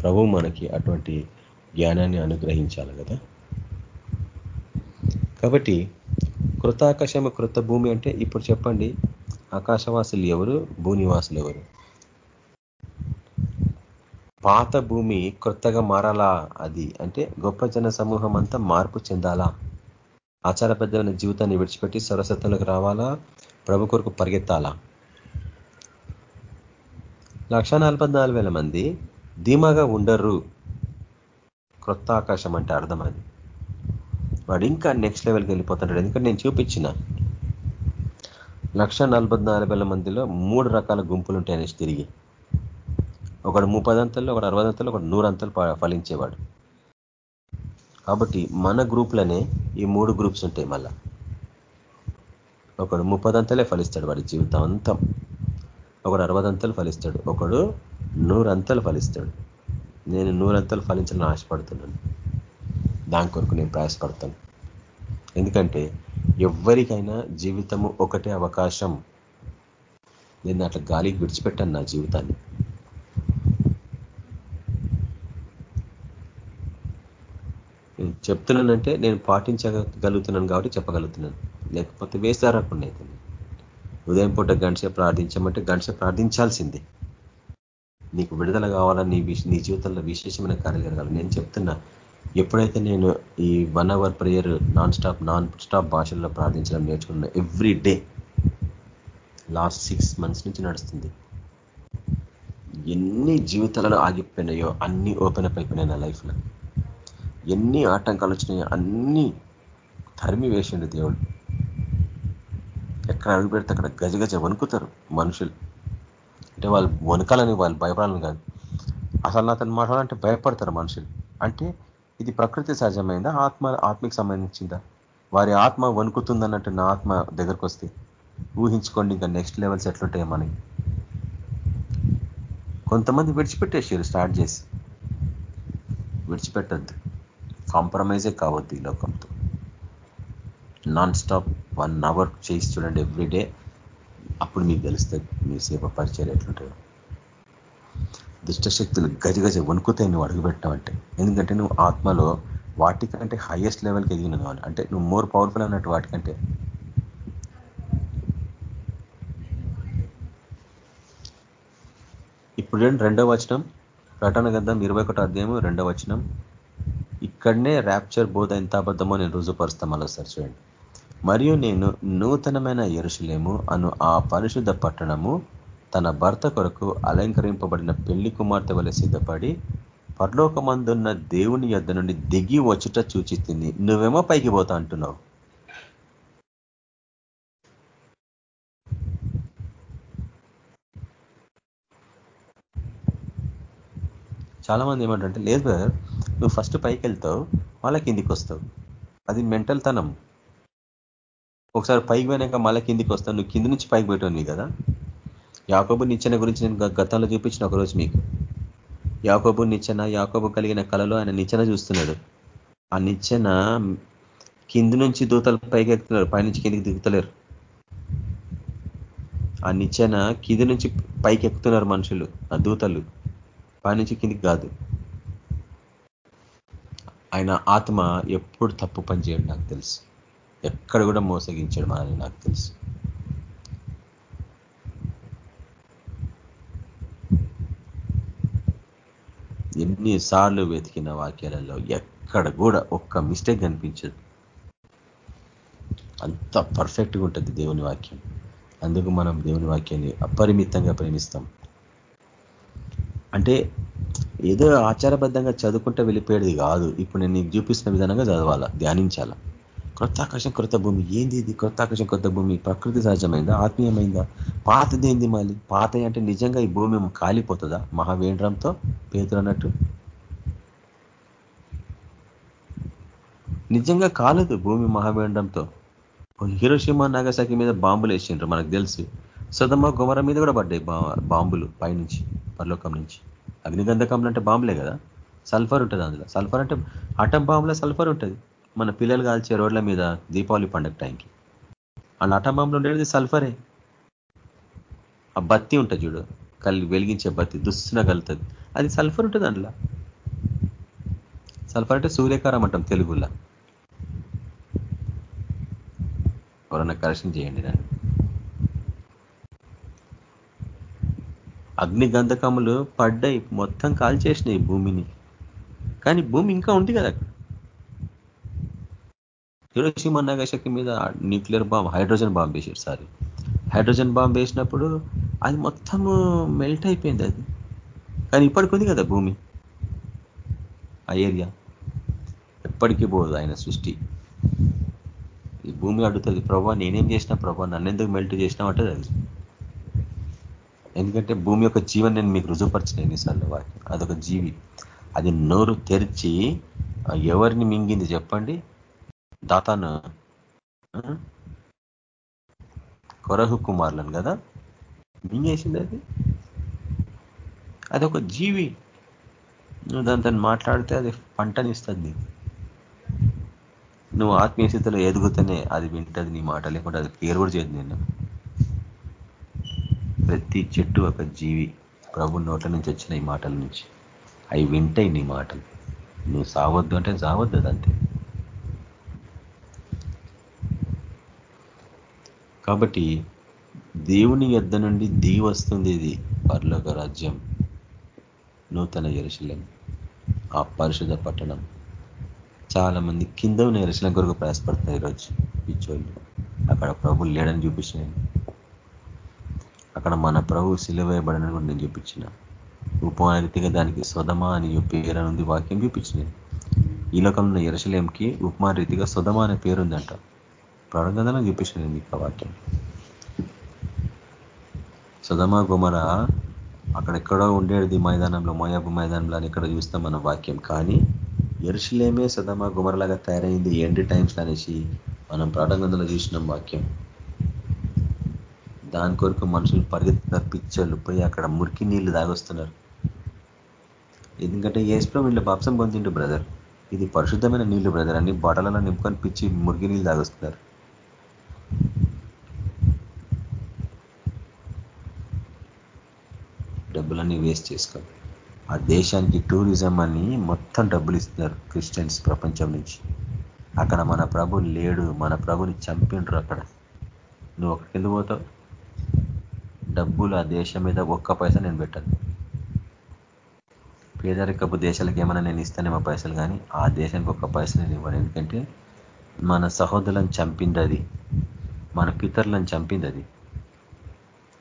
ప్రభు మనకి అటువంటి జ్ఞానాన్ని అనుగ్రహించాలి కదా. కాబట్టి కృత కృత భూమి అంటే ఇప్పుడు చెప్పండి ఆకాశవాసులు ఎవరు భూనివాసులు ఎవరు? పాత భూమి కొత్తగా మారాలా అది? అంటే గొప్ప జన సమూహం అంతా మార్పు చెందాలా? ఆచారబద్ధమైన జీవితాన్ని విడిచిపెట్టి సరస్వతంలోకి రావాలా? ప్రభు కొరకు పరిగెత్తాలా? లక్ష మంది ధీమాగా ఉండరు. క్రొత్త ఆకాశం అంటే అర్థం అది వాడు ఇంకా నెక్స్ట్ లెవెల్కి వెళ్ళిపోతుంటాడు ఎందుకంటే నేను చూపించిన లక్ష మందిలో మూడు రకాల గుంపులు ఉంటాయనేసి తిరిగి. ఒకడు ముప్పదంతల్లో ఒకడు అరవదంతల్లో ఒకడు నూరంతలు ఫలించేవాడు. కాబట్టి మన గ్రూప్లోనే ఈ మూడు గ్రూప్స్ ఉంటాయి మళ్ళా. ఒకడు ముప్పదంతలే ఫలిస్తాడు వాడి జీవితం అంతం. ఒకడు అరవదంతలు ఫలిస్తాడు ఒకడు నూరంతలు ఫలిస్తాడు. నేను నూరంతలు ఫలించాలని ఆశపడుతున్నాను. దాని కొరకు నేను ప్రయాసపడతాను. ఎందుకంటే ఎవరికైనా జీవితము ఒకటే అవకాశం. నేను అట్లా గాలికి విడిచిపెట్టాను నా జీవితాన్ని. చెప్తున్నానంటే నేను పాటించగలుగుతున్నాను కాబట్టి చెప్పగలుగుతున్నాను. లేకపోతే వేసారకుండా అవుతుంది ఉదయం పూట గంటసే ప్రార్థించమంటే గంటసే ప్రార్థించాల్సిందే. నీకు విడుదల కావాలా నీ నీ జీవితంలో విశేషమైన కార్యాలు జరగాలి నేను చెప్తున్నా ఎప్పుడైతే నేను ఈ one hour prayer non stop non stop భాషల్లో ప్రార్థించడం నేర్చుకున్నా every day last six months నుంచి నడుస్తుంది. ఎన్ని జీవితాలలో ఆగిపోయినాయో అన్ని ఓపెన్ అప్ అయిపోయినాయి నా లైఫ్లో. ఎన్ని ఆటంకాలు వచ్చినాయో అన్ని తరిమి వేసిండు దేవుడు. ఎక్కడ అడుగు పెడితే అక్కడ గజగజ వణుకుతారు మనుషులు. అంటే వాళ్ళు వణకాలని వాళ్ళు భయపడాలని కాదు. అసలు అతను మాట్లాడాలంటే భయపడతారు మనుషులు. అంటే ఇది ప్రకృతి సహజమైందా? ఆత్మ ఆత్మకి సంబంధించిందా? వారి ఆత్మ వణుకుతుందన్నట్టు నా ఆత్మ దగ్గరకు వస్తే ఊహించుకోండి ఇంకా నెక్స్ట్ లెవెల్స్ ఎట్లుంటాయి మనకి. కొంతమంది విడిచిపెట్టేసారు స్టార్ట్ చేసి. విడిచిపెట్టద్దు. కాంప్రమైజే కావద్దు ఈ లోకంతో. నాన్ స్టాప్ వన్ అవర్ చేసి చూడండి ఎవ్రీడే అప్పుడు మీకు తెలుస్తుంది మీ సేవ పరిచయం ఎట్లుంటాయో దుష్టశక్తులు గజగజ వణుకుతాయి నువ్వు అడుగుపెట్టావంటే ఎందుకంటే నువ్వు ఆత్మలో వాటికంటే హైయెస్ట్ లెవెల్కి ఎదిగిన అంటే నువ్వు మోర్ పవర్ఫుల్ అన్నట్టు వాటికంటే. ఇప్పుడు రెండో వచనం. ప్రటన గంధం ఇరవై ఒకటో అధ్యాయం రెండో వచనం. ఇక్కడనే ర్యాప్చర్ బోధ ఎంత అబద్ధమో నేను రుజుపరుస్తాం మరోసారి చూడండి. మరియు నేను నూతనమైన ఎరుసలేము అను ఆ పరిశుద్ధ పట్టణము తన భర్త కొరకు అలంకరింపబడిన పెళ్ళి కుమార్తె వల్ల సిద్ధపడి పరలోకమందున్న దేవుని యొద్ నుండి దిగి వచ్చుట చూచిస్తుంది నువ్వేమో పైకి పోతా అంటున్నావు. చాలా మంది ఏమంటే లేదు బ్రదర్ నువ్వు ఫస్ట్ పైకి వెళ్తావు మళ్ళా కిందికి వస్తావు. అది మెంటల్ తనం. ఒకసారి పైకి పోయినాక మళ్ళీ కిందికి వస్తావు. నువ్వు కింది నుంచి పైకి పెట్టావు కదా. యాకోబు నిచ్చెన గురించి నేను గతంలో చూపించిన ఒకరోజు మీకు. యాకోబు నిచ్చెన యాకోబు కలిగిన కళలో ఆయన నిచ్చెన చూస్తున్నాడు. ఆ నిచ్చెన కింది నుంచి దూతలు పైకి ఎక్కుతున్నారు. పైనుంచి కిందికి దిగుతలేరు. ఆ నిచ్చెన కింది నుంచి పైకి ఎక్కుతున్నారు మనుషులు ఆ దూతలు. పైనుంచి కిందికి కాదు. ఆయన ఆత్మ ఎప్పుడు తప్పు పని చేయడు నాకు తెలుసు. ఎక్కడ కూడా మోసగించడం మనల్ని నాకు తెలుసు. ఎన్నిసార్లు వెతికిన వాక్యాలలో ఎక్కడ కూడా ఒక్క మిస్టేక్ కనిపించదు అంత పర్ఫెక్ట్గా ఉంటుంది దేవుని వాక్యం. అందుకు మనం దేవుని వాక్యాన్ని అపరిమితంగా ప్రేమిస్తాం. అంటే ఏదో ఆచారబద్ధంగా చదువుకుంటే వెళ్ళిపోయేది కాదు. ఇప్పుడు నేను నీకు చూపిస్తున్న విధానంగా చదవాలా ధ్యానించాలా? క్రొత్త ఆకాశం క్రొత్త భూమి. ఏంది ఇది? క్రొత్త ఆకాశం కొత్త భూమి. ప్రకృతి సహజమైందా? ఆత్మీయమైందా? పాతది ఏంది మళ్ళీ? పాత అంటే నిజంగా ఈ భూమి కాలిపోతుందా? మహావేంద్రంతో పేతులు అన్నట్టు? నిజంగా కాలేదు భూమి మహావేంద్రంతో. హిరోషిమా నాగసాకి మీద బాంబులు వేసిండ్రు మనకు తెలుసు. సుధమ గుమర మీద కూడా పడ్డాయి బాంబులు పైనుంచి పరలోకం నుంచి. అగ్నిగంధకంలు అంటే బాంబులే కదా? సల్ఫర్ ఉంటుంది అందులో. సల్ఫర్ అంటే అటం బాంబులో సల్ఫర్ ఉంటుంది. మన పిల్లలు కాల్చే రోడ్ల మీద దీపావళి పండుగ టైంకి. అండ్ అటం బాంబులు ఉండేది సల్ఫరే. ఆ బత్తి ఉంటుంది చూడు. కళ్ళు వెలిగించే బత్తి దుస్తున కలుతుంది అది సల్ఫర్ ఉంటుంది అందులో. సల్ఫర్ అంటే సూర్యకారం అంటాం తెలుగులో. ఎవరన్నా కరెక్షన్ చేయండి నన్ను. అగ్ని గంధకములు పడ్డాయి మొత్తం కాల్చేసినాయి భూమిని. కానీ భూమి ఇంకా ఉంది కదా అక్కడ. హిరోషిమా నాగశక్తి మీద న్యూక్లియర్ బాంబ్ హైడ్రోజన్ బాంబ్ వేసారు సారీ. హైడ్రోజన్ బాంబ్ వేసినప్పుడు అది మొత్తము మెల్ట్ అయిపోయింది అది. కానీ ఇప్పటికి ఉంది కదా భూమి. ఆ ఏరియా. ఎప్పటికీ పోదు ఆయన సృష్టి. ఈ భూమి అడుగుతుంది ప్రభా నేనేం చేసినా ప్రభా నన్నెందుకు మెల్ట్ చేసినా అంటది అది. ఎందుకంటే భూమి యొక్క జీవన్ నేను మీకు రుజువుపరిచిన ఎన్నిసార్లు వాక్యం. అదొక జీవి. అది నోరు తెరిచి ఎవరిని మింగింది చెప్పండి? దాతాను కొరహు కుమారులను కదా? మింగేసింది అది. అదొక జీవి. నువ్వు దాంతో మాట్లాడితే అది పంటనిస్తుంది. నువ్వు ఆత్మీయ స్థితిలో ఎదుగుతూనే అది వింటది నీ మాట లేకుంటే అది పేరు కూడా చేయదు నేను ప్రతి చెట్టు ఒక జీవి. ప్రభు నోట్ల నుంచి వచ్చిన ఈ మాటల నుంచి. అవి వింటాయి నీ మాటలు. నువ్వు సావద్దు అంటే సావద్దు అదంతే. కాబట్టి దేవుని యొద్ద నుండి దీ వస్తుంది ఇది పర్లోక రాజ్యం. నూతన ఎరుశలం ఆ పరిశుధ పట్టణం. చాలా మంది కింద ఉన్న ఎరుశలం కొరకు ప్రయాసపడతారు ఈరోజు. పిచ్చోళ్ళు. అక్కడ ప్రభు లేడని చూపించిన అక్కడ మన ప్రభు సిలువేయబడని కూడా నేను చూపించిన. ఉపమానరీతిగా దానికి సుధమ అని పేరు ఉంది వాక్యం చూపించింది. ఈ లోకంలో ఎరసలేంకి ఉపమాన రీతిగా సుధమ అనే పేరుందంట ప్రవడంగంలో చూపించింది మీకు వాక్యం. సుధమ గుమర అక్కడెక్కడో ఉండేది మైదానంలో మోయాబు మైదానంలో అని ఇక్కడ చూస్తాం మన వాక్యం. కానీ ఎరుషులేమే సుధమ గుమరలాగా తయారైంది ఎండి టైమ్స్ అనేసి మనం ప్రాణగంధంలో చూసినాం వాక్యం. దాని కొరకు మనుషులు పరిగెత్తున్నారు పిచ్చర్లు పోయి అక్కడ మురికి నీళ్ళు తాగొస్తున్నారు. ఎందుకంటే ఏసులో వీళ్ళు బాప్సం పొందిండు బ్రదర్. ఇది పరిశుద్ధమైన నీళ్ళు బ్రదర్. అన్ని బటలలో నింపుకొని పిచ్చి మురికి నీళ్ళు తాగొస్తున్నారు. డబ్బులన్నీ వేస్ట్ చేసుకో. ఆ దేశానికి టూరిజం అని మొత్తం డబ్బులు ఇస్తున్నారు క్రిస్టియన్స్ ప్రపంచం నుంచి. అక్కడ మన ప్రభు లేడు మన ప్రభుని చంపిండ్రు అక్కడ. నువ్వు ఒకటి ఎందుకు పోతావు? డబ్బులు ఆ దేశం మీద ఒక్క పైసా నేను పెట్టను. పేదరికపు దేశాలకు ఏమైనా నేను ఇస్తానేమో పైసలు కానీ ఆ దేశానికి ఒక్క పైసలు నేను ఇవ్వను. ఎందుకంటే మన సహోదరులను చంపింది అది మన పితరులను చంపింది అది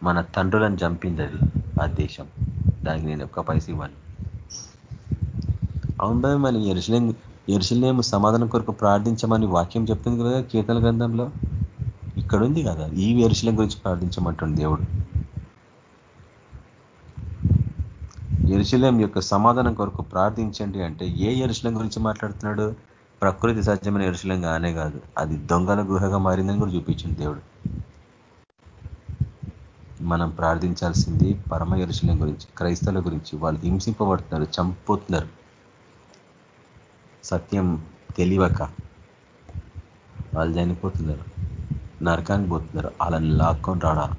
మన తండ్రులను చంపింది అది ఆ దేశం. దానికి నేను ఒక్క పైస ఇవ్వను. అవును మరి ఎరుసలేం ఎరుసలేము సమాధానం కొరకు ప్రార్థించమని వాక్యం చెప్తుంది కదా కీర్తన గ్రంథంలో? ఇక్కడ ఉంది కదా ఈ ఎరుసలేం గురించి ప్రార్థించమంటుంది దేవుడు. ఎరుశలేం యొక్క సమాధానం కొరకు ప్రార్థించండి అంటే ఏ ఎరుశలం గురించి మాట్లాడుతున్నాడు? ప్రకృతి సత్యమైన ఎరుశలం కానే కాదు. అది దొంగల గుహగా మారిందని కూడా చూపించింది దేవుడు. మనం ప్రార్థించాల్సింది పరమ ఎరుశలం గురించి క్రైస్తవుల గురించి. వాళ్ళు హింసింపబడుతున్నారు చంపుతున్నారు. సత్యం తెలియక వాళ్ళు చనిపోతున్నారు నరకానికి పోతున్నారు. వాళ్ళని లాక్కొని రాడా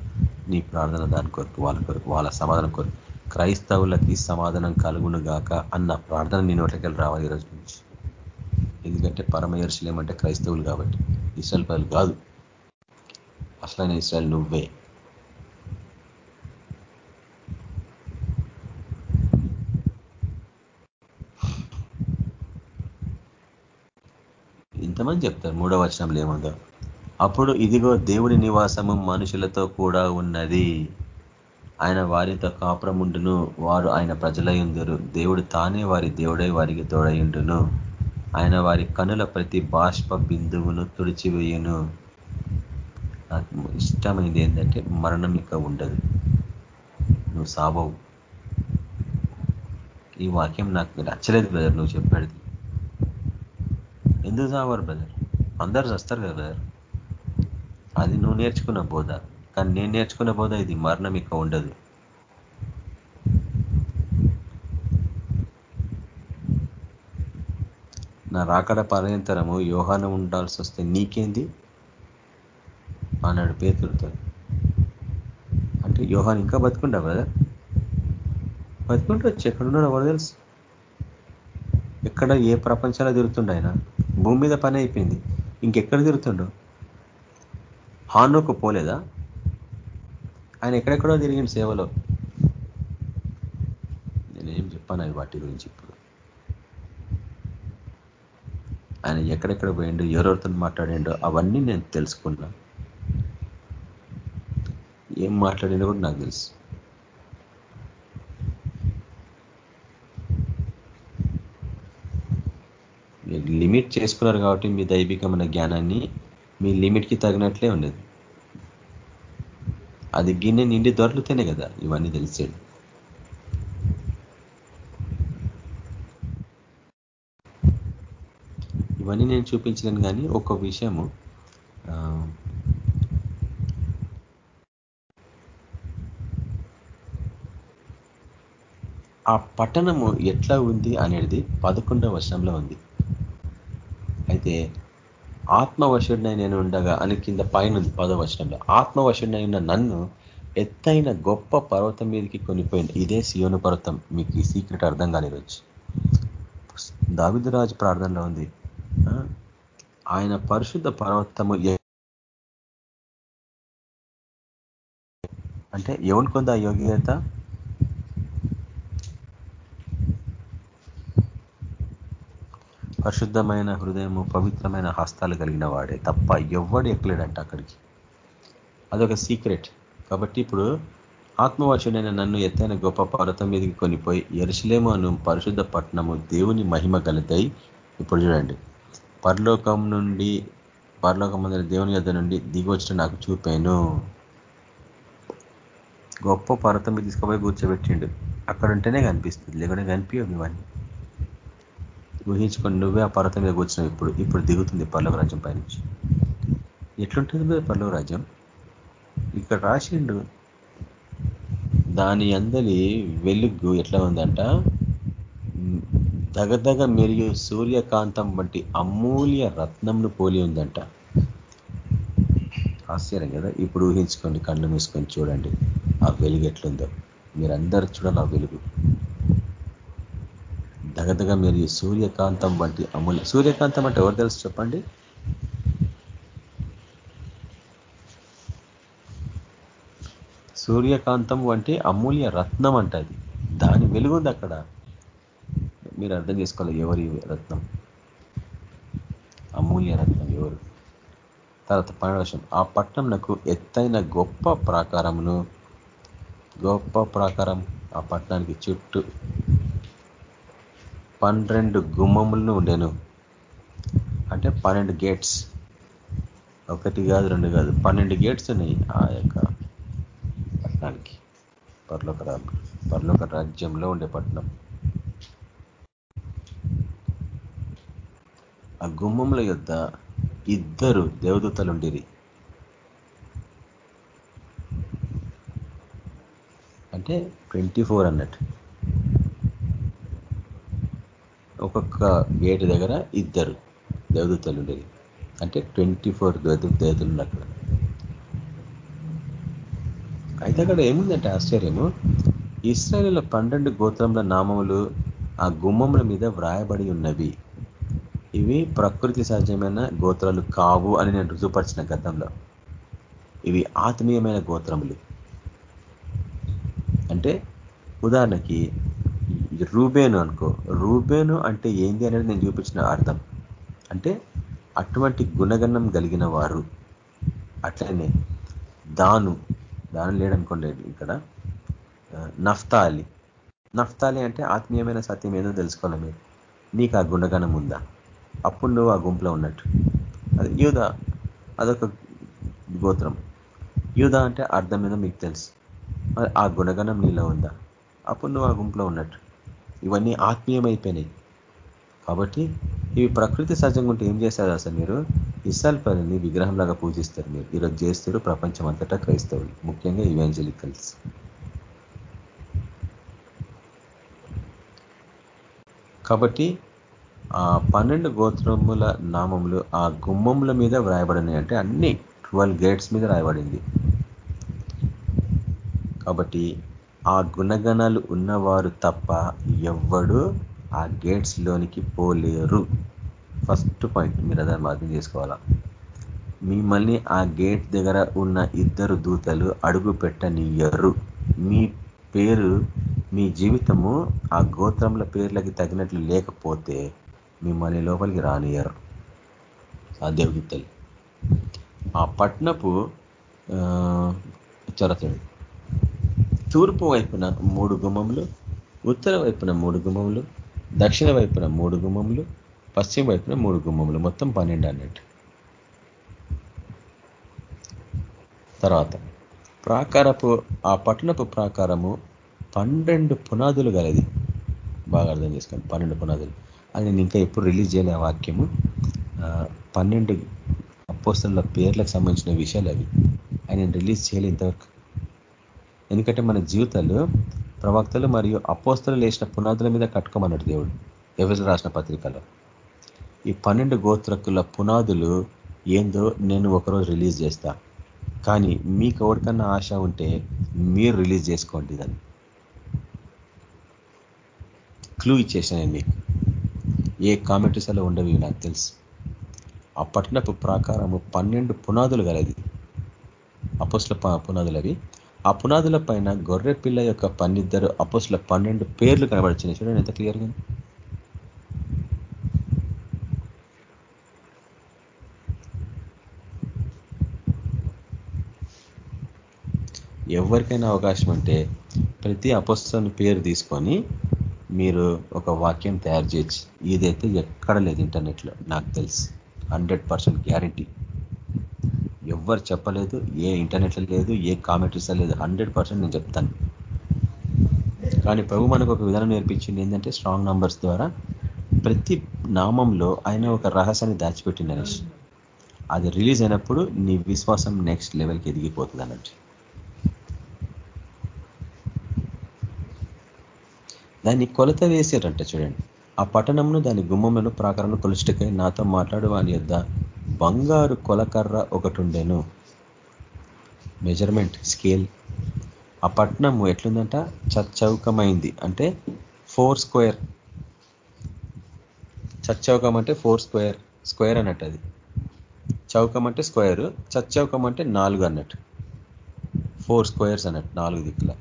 నీ ప్రార్థన దాని కొరకు వాళ్ళ కొరకు వాళ్ళ సమాధానం కొరకు. క్రైస్తవులకి సమాధానం కలుగును గాక అన్న ప్రార్థన నీ నోట్లకెళ్ళి రావాలి ఈరోజు నుంచి. ఎందుకంటే పరమయర్షులు క్రైస్తవులు కాబట్టి. ఇస్రాయల్ పదలు కాదు. అసలైన ఇస్రాయల్ నువ్వే. ఇంతమంది చెప్తారు మూడో వచనంలో ఏముందో? అప్పుడు ఇదిగో దేవుని నివాసము మనుషులతో కూడా ఉన్నది. ఆయన వారితో కాపురముండును వారు ఆయన ప్రజలయుందురు. దేవుడు తానే వారి దేవుడై వారికి తోడయుండును. ఆయన వారి కనుల ప్రతి బాష్ప బిందువును తుడిచివేయును. నాకు ఇష్టమైంది ఏంటంటే మరణం ఇక ఉండదు. నువ్వు సాబవు. ఈ వాక్యం నాకు నచ్చలేదు బ్రదర్ నువ్వు చెప్పాడు ఎందుకు సావారు బ్రదర్? అందరు వస్తారు కదా బ్రదర్. అది నువ్వు నేర్చుకున్న బోధ. కానీ నేను నేర్చుకున్న బోధ ఇది. మరణం ఇక ఉండదు. నా రాకడ పర్యంతరము యోహానం ఉండాల్సి వస్తే నీకేంది? అన్నాడు పేతులతో అంటే యోహాన్ ఇంకా బతుకుంటా బ్రదర్ బతుకుంటూ వచ్చి ఎక్కడున్నాడు ఎవరు తెలుసు. ఎక్కడ ఏ ప్రపంచంలో తిరుగుతుండ ఆయన? భూమి మీద పని అయిపోయింది. ఇంకెక్కడ తిరుగుతుండో? హానుకు పోలేదా? ఆయన ఎక్కడెక్కడో తిరిగింది సేవలో. నేనేం చెప్పాను అవి వాటి గురించి ఇప్పుడు. ఆయన ఎక్కడెక్కడ పోయిండు ఎవరెవరితో మాట్లాడిండో అవన్నీ నేను తెలుసుకున్నా. ఏం మాట్లాడినా కూడా నాకు తెలుసు. మీరు లిమిట్ చేసుకున్నారు కాబట్టి మీ దైవికమైన జ్ఞానాన్ని మీ లిమిట్కి తగినట్లే ఉండేది. అది గిన్నె నిండి దొరలుతేనే కదా ఇవన్నీ తెలిసేది ఇవన్నీ నేను చూపించలేను కానీ ఒక విషయము ఆ పట్టణము ఎట్లా ఉంది అనేది పదకొండవ వర్షంలో ఉంది. అయితే ఆత్మవశుడినై నేను ఉండగా అని కింద పైన ఉంది పదో ఆత్మవశుడినై ఉన్న నన్ను ఎత్తైన గొప్ప పర్వతం మీదకి కొనిపోయింది. ఇదే సియోను పర్వతం. మీకు ఈ సీక్రెట్ అర్థం కానిరొచ్చు దావిదరాజు ప్రార్థనలో ఉంది. ఆయన పరిశుద్ధ పర్వతము అంటే ఎవరికి ఉంది యోగ్యత? పరిశుద్ధమైన హృదయము పవిత్రమైన హస్తాలు కలిగిన వాడే తప్ప ఎవ్వడు ఎక్కలేడంట అక్కడికి. అదొక సీక్రెట్. కాబట్టి ఇప్పుడు ఆత్మవాచుడైన నన్ను ఎత్తైన గొప్ప పర్వతం మీదకి కొనిపోయి ఎరుసలేము అను పరిశుద్ధ పట్టణము దేవుని మహిమ గలితాయి ఇప్పుడు చూడండి. పరలోకం నుండి పరలోకం దేవుని యొద్ నుండి దిగొచ్చిన నాకు చూపాను. గొప్ప పర్వతం మీద తీసుకుపోయి కూర్చోబెట్టిండు. అక్కడ ఉంటేనే కనిపిస్తుంది. లేకుంటే కనిపించవు ఇవన్నీ ఊహించుకొని నువ్వే ఆ పర్వతం మీద కూర్చున్నావు ఇప్పుడు. ఇప్పుడు దిగుతుంది పర్లోక రాజ్యం పైనుంచి. ఎట్లుంటుంది మీద పర్లోక రాజ్యం? ఇక్కడ రాసిండు దాని అందరి వెలుగు ఎట్లా ఉందంట? దగదగ మెరియు సూర్యకాంతం వంటి అమూల్య రత్నంను పోలి ఉందంట. ఆశ్చర్యం కదా? ఇప్పుడు ఊహించుకోండి కళ్ళు మూసుకొని చూడండి. ఆ వెలుగు ఎట్లుందో. మీరందరూ చూడాలి ఆ వెలుగు. తగదగా మీరు సూర్యకాంతం వంటి అమూల్య సూర్యకాంతం అంటే ఎవరు తెలుసు చెప్పండి? సూర్యకాంతం వంటి అమూల్య రత్నం అంట అది. దాని వెలుగుంది అక్కడ. మీరు అర్థం చేసుకోవాలి ఎవరి రత్నం. అమూల్య రత్నం ఎవరు? తర్వాత పన్నెండు ఆ పట్టణంకు ఎత్తైన గొప్ప ప్రాకారమును గొప్ప ప్రాకారం ఆ పట్టణానికి చుట్టూ పన్నెండు గుమ్మములను ఉండేను. అంటే పన్నెండు గేట్స్ ఒకటి కాదు రెండు కాదు. పన్నెండు గేట్స్ ఉన్నాయి ఆ యొక్క పట్టణానికి. పర్లోక పర్లోక రాజ్యంలో ఉండే పట్టణం. ఆ గుమ్మముల యొద్ ఇద్దరు దేవదూతలుండిరి అంటే ట్వంటీ ఫోర్ అన్నట్టు. ఒక్కొక్క గేటు దగ్గర ఇద్దరు దేవదూతలు ఉండేది అంటే ట్వంటీ ఫోర్ దేవతలు అక్కడ. అయితే అక్కడ ఏముందంటే ఆశ్చర్యము? ఇస్రాయల్ పన్నెండు గోత్రముల నామములు ఆ గుమ్మముల మీద వ్రాయబడి ఉన్నవి. ఇవి ప్రకృతి సహజమైన గోత్రాలు కావు అని నేను రుజుపరిచిన గతంలో. ఇవి ఆత్మీయమైన గోత్రములు. అంటే ఉదాహరణకి రూబేను అనుకో. రూబేను అంటే ఏంది అనేది నేను చూపించిన అర్థం. అంటే అటువంటి గుణగణం కలిగిన వారు. అట్లనే దాను. దాను లేడనుకోండి ఇక్కడ. నఫ్తాలి. నఫ్తాలి అంటే ఆత్మీయమైన సత్యం ఏదో తెలుసుకోవాలి మీరు. నీకు ఆ గుణగణం ఉందా? అప్పుడు నువ్వు ఆ గుంపులో ఉన్నట్టు. అది యూధ అదొక గోత్రం. యూధ అంటే అర్థం మీద మీకు తెలుసు. ఆ గుణగణం నీలో ఉందా? అప్పుడు నువ్వు ఆ గుంపులో ఉన్నట్టు. ఇవన్నీ ఆత్మీయమైపోయినాయి. కాబట్టి ఇవి ప్రకృతి సహజంగా ఉంటే ఏం చేస్తారు అసలు మీరు? ఇసాల్ పనిని విగ్రహంలాగా పూజిస్తారు మీరు. ఈరోజు చేస్తారు ప్రపంచం అంతటా క్రైస్తవులు ముఖ్యంగా ఇవాంజలికల్స్ కాబట్టి ఆ పన్నెండు గోత్రముల నామములు ఆ గుమ్మముల మీద వ్రాయబడినాయి అంటే అన్ని ట్వెల్వ్ గేట్స్ మీద రాయబడింది. కాబట్టి ఆ గుణగణాలు ఉన్నవారు తప్ప ఎవ్వడు ఆ గేట్స్ లోనికి పోలేరు. ఫస్ట్ పాయింట్ మీరు అదే అర్థం చేసుకోవాలా? మిమ్మల్ని ఆ గేట్ దగ్గర ఉన్న ఇద్దరు దూతలు అడుగు పెట్టనియ్యరు మీ పేరు మీ జీవితము ఆ గోత్రముల పేర్లకి తగినట్లు లేకపోతే మిమ్మల్ని లోపలికి రానియరు ఆ దేవదూతలు ఆ పట్నపు చొరతడు తూర్పు వైపున మూడు గుమ్మములు ఉత్తర వైపున మూడు గుమ్మములు దక్షిణ వైపున మూడు గుమ్మములు పశ్చిమ వైపున మూడు గుమ్మములు మొత్తం పన్నెండు అన్నట్టు. తర్వాత ప్రాకారపు ఆ పట్టణపు ప్రాకారము పన్నెండు పునాదులు గలది. బాగా అర్థం చేసుకోండి. పన్నెండు పునాదులు. అది నేను ఇంకా ఎప్పుడు రిలీజ్ చేయలే ఆ వాక్యము. పన్నెండు అపోస్తుల పేర్లకు సంబంధించిన విషయాలు అవి. ఆయన రిలీజ్ చేయలే ఇంతవరకు. ఎందుకంటే మన జీవితాలు ప్రవక్తలు మరియు అపోస్తలు లేచిన పునాదుల మీద కట్టుకోమన్నాడు దేవుడు. ఎవరు రాసిన పత్రికలో. ఈ పన్నెండు గోత్రకుల పునాదులు ఏందో నేను ఒకరోజు రిలీజ్ చేస్తా. కానీ మీకు ఎవరికన్నా ఆశ ఉంటే మీరు రిలీజ్ చేసుకోండి దాన్ని. క్లూ ఇచ్చేసాను మీకు. ఏ కామెంటరీస్లో ఉండవి నాకు తెలుసు. ఆ పట్టణపు ప్రాకారము పన్నెండు పునాదులు గలది. అపోస్ల పునాదులు అవి ఆ పునాదుల పైన గొర్రె పిల్ల యొక్క పన్నిద్దరు అపోసుల పన్నెండు పేర్లు కనబడుతున్నాయి చూడండి ఎంత క్లియర్గా ఎవరికైనా అవకాశం అంటే ప్రతి అపస్సుని పేరు తీసుకొని మీరు ఒక వాక్యం తయారు చేయొచ్చు. ఇదైతే ఎక్కడ లేదు ఇంటర్నెట్లో. నాకు తెలుసు. Hundred percent guarantee. ఎవ్వరు చెప్పలేదు ఏ ఇంటర్నెట్లో లేదు ఏ కామెంట్రీస్ లేదు. హండ్రెడ్ పర్సెంట్ నేను చెప్తాను. కానీ ప్రభు మనకు ఒక విధానం నేర్పించింది ఏంటంటే స్ట్రాంగ్ నంబర్స్ ద్వారా ప్రతి నామంలో ఆయన ఒక రహస్యాన్ని దాచిపెట్టింది అనేసి అది రిలీజ్ అయినప్పుడు నీ విశ్వాసం నెక్స్ట్ లెవెల్కి ఎదిగిపోతుంది అన్నట్టు. దాన్ని కొలత వేసేటంట చూడండి. ఆ పట్టణంను దాని గుమ్మంలో ప్రాకారంలో కొలుచుటకై నాతో మాట్లాడు వాని యొద్ బంగారు కొలకర్ర ఒకటి ఉండేను మెజర్మెంట్ స్కేల్ ఆ పట్టణము ఎట్లుందంట? చచ్చౌకమైంది. అంటే ఫోర్ స్క్వేర్ చచ్చౌకం అంటే ఫోర్ స్క్వేర్ స్క్వేర్ అన్నట్టు అది. చౌకం అంటే స్క్వేర్ చచ్చౌకం అంటే నాలుగు అన్నట్టు. ఫోర్ స్క్వేర్స్ అన్నట్టు నాలుగు దిక్కుల.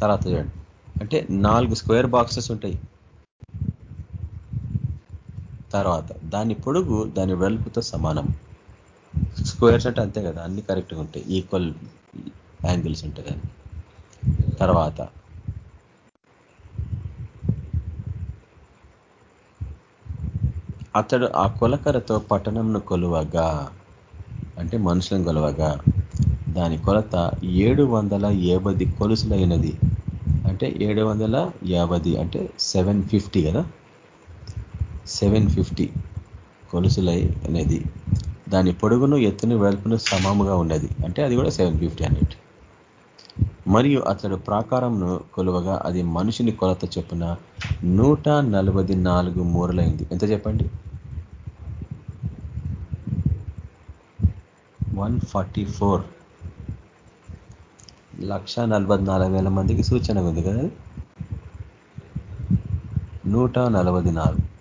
తర్వాత చూడండి. అంటే నాలుగు స్క్వేర్ బాక్సెస్ ఉంటాయి. తర్వాత దాని పొడుగు దాని వెలుపుతో సమానం. స్క్వేర్స్ అంటే అంతే కదా అన్ని కరెక్ట్గా ఉంటాయి. ఈక్వల్ యాంగిల్స్ ఉంటాయి దాన్ని తర్వాత అతడు ఆ కొలకరతో పట్టణంను కొలువగా అంటే మనుషులను కొలవగా దాని కొలత ఏడు వందల ఏబది కొలుసులైనది. అంటే ఏడు వందల యాభై అంటే సెవెన్ ఫిఫ్టీ కదా? సెవెన్ ఫిఫ్టీ కొలుసులై అనేది. దాని పొడుగును ఎత్తును వెలుపును సమాముగా ఉన్నది. అంటే అది కూడా సెవెన్ ఫిఫ్టీ అన్నట్టు. మరియు అతడు ప్రాకారంను కొలువగా అది మనిషిని కొలత చెప్పున నూట నలభై నాలుగు మూరలైంది. ఎంత చెప్పండి? One forty four. లక్ష మందికి సూచన ఉంది కదా నూట నలభై నాలుగు.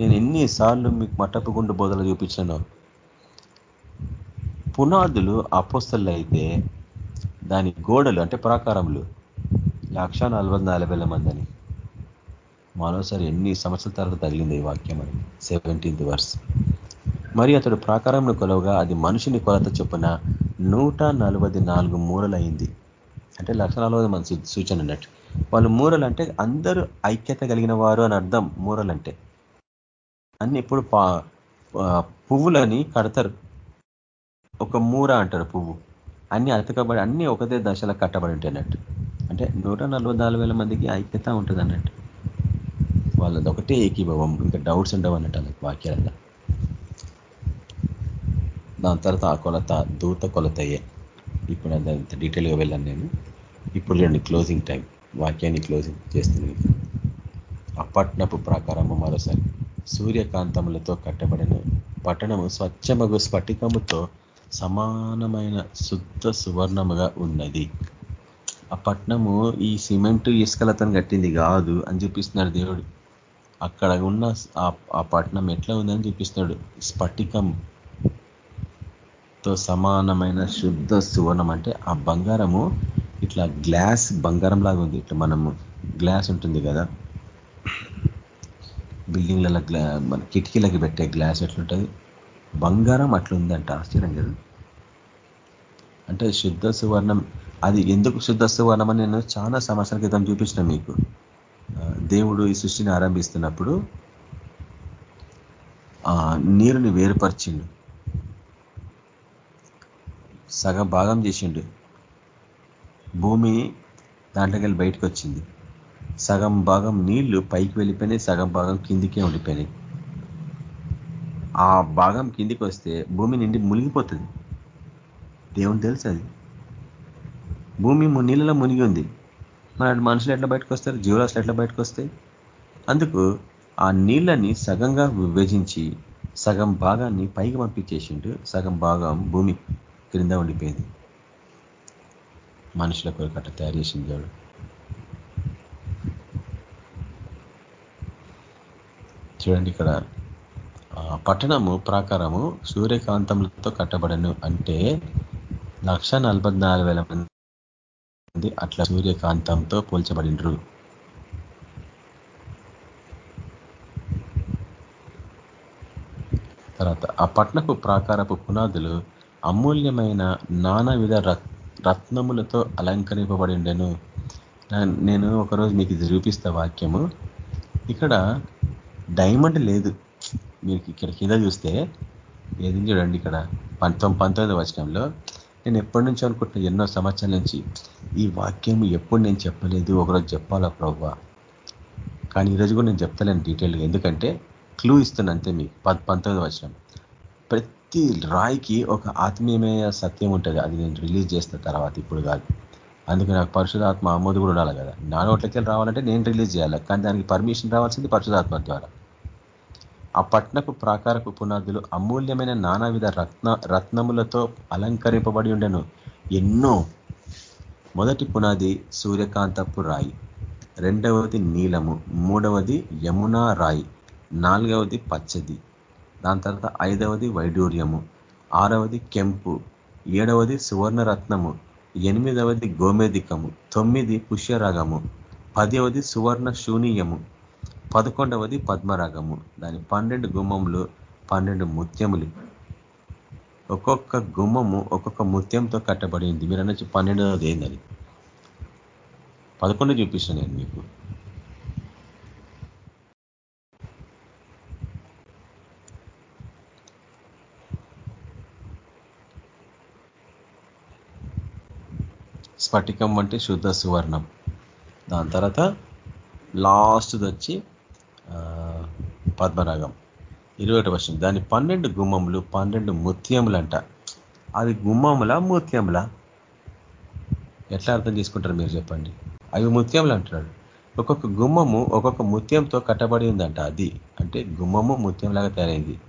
నేను ఎన్నిసార్లు మీకు మట్టపు గుండు బోధలు చూపించాను. పునాదులు అపోస్తలు అయితే దాని గోడలు అంటే ప్రాకారములు లక్ష మంది అని మరోసారి ఎన్ని సంవత్సరాల తర్వాత తగిలింది ఈ వాక్యం అని. Seventeenth verse. మరి అతడు ప్రాకారంను కొలవగా అది మనుషుని కొలత చొప్పున నూట మూరలైంది. అంటే లక్ష మంది సూచన అన్నట్టు. వాళ్ళు మూరలు అంటే అందరూ ఐక్యత కలిగిన వారు అని అర్థం. మూరలు అంటే అన్ని ఇప్పుడు పువ్వులని కడతారు. ఒక మూర అంటారు పువ్వు. అన్ని అతకబడి అన్ని ఒకటే దశలో కట్టబడి ఉంటాయి అన్నట్టు అంటే నూట మందికి ఐక్యత ఉంటుంది అన్నట్టు వాళ్ళది ఒకటే ఏకీభవం. ఇంకా డౌట్స్ ఉండవు అన్నట్టు వాళ్ళకి వాక్యాలలో దాని తర్వాత ఆ కొలత దూత కొలతయ్యే ఇప్పుడు అంత డీటెయిల్గా వెళ్ళాను నేను. ఇప్పుడు రెండు క్లోజింగ్ టైం. వాక్యాన్ని క్లోజింగ్ చేస్తుంది అప్పట్నపు ప్రకారము మరోసారి. సూర్యకాంతములతో కట్టబడిన పట్టణము స్వచ్ఛమగు స్ఫటికముతో సమానమైన శుద్ధ సువర్ణముగా ఉన్నది. ఆ పట్టణము ఈ సిమెంట్ ఇసుకలతను కట్టింది కాదు అని చూపిస్తున్నాడు దేవుడు. అక్కడ ఉన్న ఆ పట్టణం ఎట్లా ఉందని చూపిస్తున్నాడు. స్ఫటికం తో సమానమైన శుద్ధ సువర్ణం అంటే ఆ బంగారము ఇట్లా గ్లాస్ బంగారం లాగా ఉంది. ఇట్లా మనము గ్లాస్ ఉంటుంది కదా. బిల్డింగ్లలో మన కిటికీలకి పెట్టే గ్లాస్ ఎట్లుంటుంది? బంగారం అట్లుందంట ఆశ్చర్యం కదా? అంటే శుద్ధ సువర్ణం అది ఎందుకు శుద్ధ సువర్ణం అని నేను చాలా సంవత్సరాల క్రితం చూపించిన మీకు. దేవుడు ఈ సృష్టిని ఆరంభిస్తున్నప్పుడు నీరుని వేరుపరిచిండు. సగం భాగం చేసిండు. భూమి దాంట్లోకి వెళ్ళి బయటకు వచ్చింది సగం భాగం నీళ్ళు పైకి వెళ్ళిపోయినాయి సగం భాగం కిందికే ఉండిపోయినాయి. ఆ భాగం కిందికి వస్తే భూమి నిండి మునిగిపోతుంది. దేవుని తెలుసు అది. భూమి నీళ్ళలో మునిగి ఉంది. మరి మనుషులు ఎట్లా బయటకు వస్తారు జీవరాశులు ఎట్లా బయటకు వస్తాయి అందుకు ఆ నీళ్ళని సగంగా విభజించి సగం భాగాన్ని పైకి పంపించేసిండు సగం భాగం భూమి క్రింద ఉండిపోయింది. మనుషుల కొరకు అట్లా తయారు చేసింది దేవుడు. చూడండి ఇక్కడ. పట్టణము ప్రాకారము సూర్యకాంతములతో కట్టబడను అంటే లక్ష మంది అట్లా సూర్యకాంతంతో పోల్చబడినరు. తర్వాత ఆ పట్నపు ప్రాకారపు పునాదులు అమూల్యమైన నానావిధ రత్నములతో అలంకరింపబడిండెను. నేను ఒకరోజు మీకు ఇది చూపిస్తా వాక్యము. ఇక్కడ డైమండ్ లేదు. మీరు ఇక్కడ కింద చూస్తే ఏది చూడండి ఇక్కడ? పంతొమ్మిది పంతొమ్మిది వచనంలో నేను ఎప్పటి నుంచి అనుకుంటున్నా ఎన్నో సంవత్సరాల నుంచి ఈ వాక్యం ఎప్పుడు నేను చెప్పలేదు ఒకరోజు చెప్పాలా ప్రవ్వా? కానీ ఈరోజు కూడా నేను చెప్తలేను డీటెయిల్గా. ఎందుకంటే క్లూ ఇస్తున్నా అంతే మీకు. పంతొమ్మిది వచనం. ప్రతి రాయికి ఒక ఆత్మీయమైన సత్యం ఉంటుంది. అది నేను రిలీజ్ చేసిన తర్వాత ఇప్పుడు కాదు. అందుకే నాకు పరిశుధాత్మ ఆమోదు కూడా ఉండాలి కదా. నా నోట్లకి రావాలంటే నేను రిలీజ్ చేయాలి? కానీ దానికి పర్మిషన్ రావాల్సింది పరిశుధాత్మ ద్వారా. ఆ పట్నపు ప్రాకారపు పునాదులు అమూల్యమైన నానావిధ రత్న రత్నములతో అలంకరింపబడి ఉండెను. ఎన్నో. మొదటి పునాది సూర్యకాంతపు రాయి రెండవది నీలము మూడవది యమునా రాయి నాలుగవది పచ్చది దాని తర్వాత ఐదవది వైడూర్యము ఆరవది కెంపు ఏడవది సువర్ణరత్నము ఎనిమిదవది గోమేదికము తొమ్మిది పుష్యరాగము పదవది సువర్ణ శూనీయము పదకొండవది పద్మరాగము. దాని పన్నెండు గుమ్మములు పన్నెండు ముత్యములు. ఒక్కొక్క గుమ్మము ఒక్కొక్క ముత్యంతో కట్టబడింది. మీరు అనొచ్చు పన్నెండవది ఏందని పదకొండు చూపిస్తాను నేను మీకు. స్ఫటికం అంటే శుద్ధ సువర్ణం. దాని తర్వాత లాస్ట్ వచ్చి పద్మరాగం ఇరవై ఒకటి వర్షం. దాని పన్నెండు గుమ్మములు పన్నెండు ముత్యములంట. అది గుమ్మముల ముత్యముల? ఎట్లా అర్థం చేసుకుంటారు మీరు చెప్పండి. అవి ముత్యములు అంటున్నాడు. ఒక్కొక్క గుమ్మము ఒక్కొక్క ముత్యంతో కట్టబడి ఉందంట అది. అంటే గుమ్మము ముత్యంలాగా తయారైంది.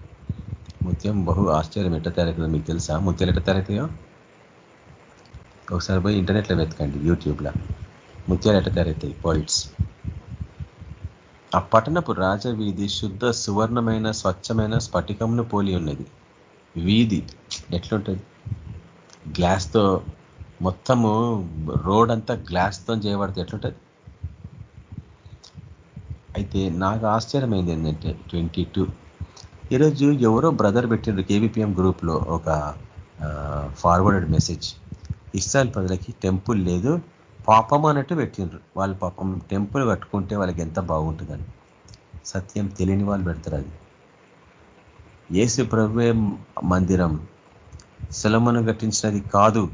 ముత్యం బహు ఆశ్చర్యం. ఎట్లా తయారవుతుందో మీకు తెలుసా? ముత్యాలు ఎట్లా తయారవుతాయో? ఒకసారి పోయి ఇంటర్నెట్లో వెతకండి యూట్యూబ్లో. ముత్యాలు ఎట్ట తయారవుతాయి? పాయింట్స్ ఆ పట్టణపు రాజవీధి శుద్ధ సువర్ణమైన స్వచ్ఛమైన స్ఫటికంను పోలి ఉన్నది. వీధి ఎట్లుంటుంది? గ్లాస్తో మొత్తము రోడ్ అంతా గ్లాస్తో చేయబడితే ఎట్లుంటుంది? అయితే నాకు ఆశ్చర్యమైంది ఏంటంటే ట్వంటీ టూ. ఈరోజు ఎవరో బ్రదర్ పెట్టిండ్రు కేబిపిఎం గ్రూప్లో ఒక ఫార్వర్డెడ్ మెసేజ్ ఇస్రాయల్ ప్రజలకి టెంపుల్ లేదు పాపం అన్నట్టు పెట్టిండ్రు. వాళ్ళు పాపం టెంపుల్ కట్టుకుంటే వాళ్ళకి ఎంత బాగుంటుందని. సత్యం తెలియని వాళ్ళు పెడతారు అది. ఏసు ప్రభువే మందిరం. సులమను కట్టించినది కాదు.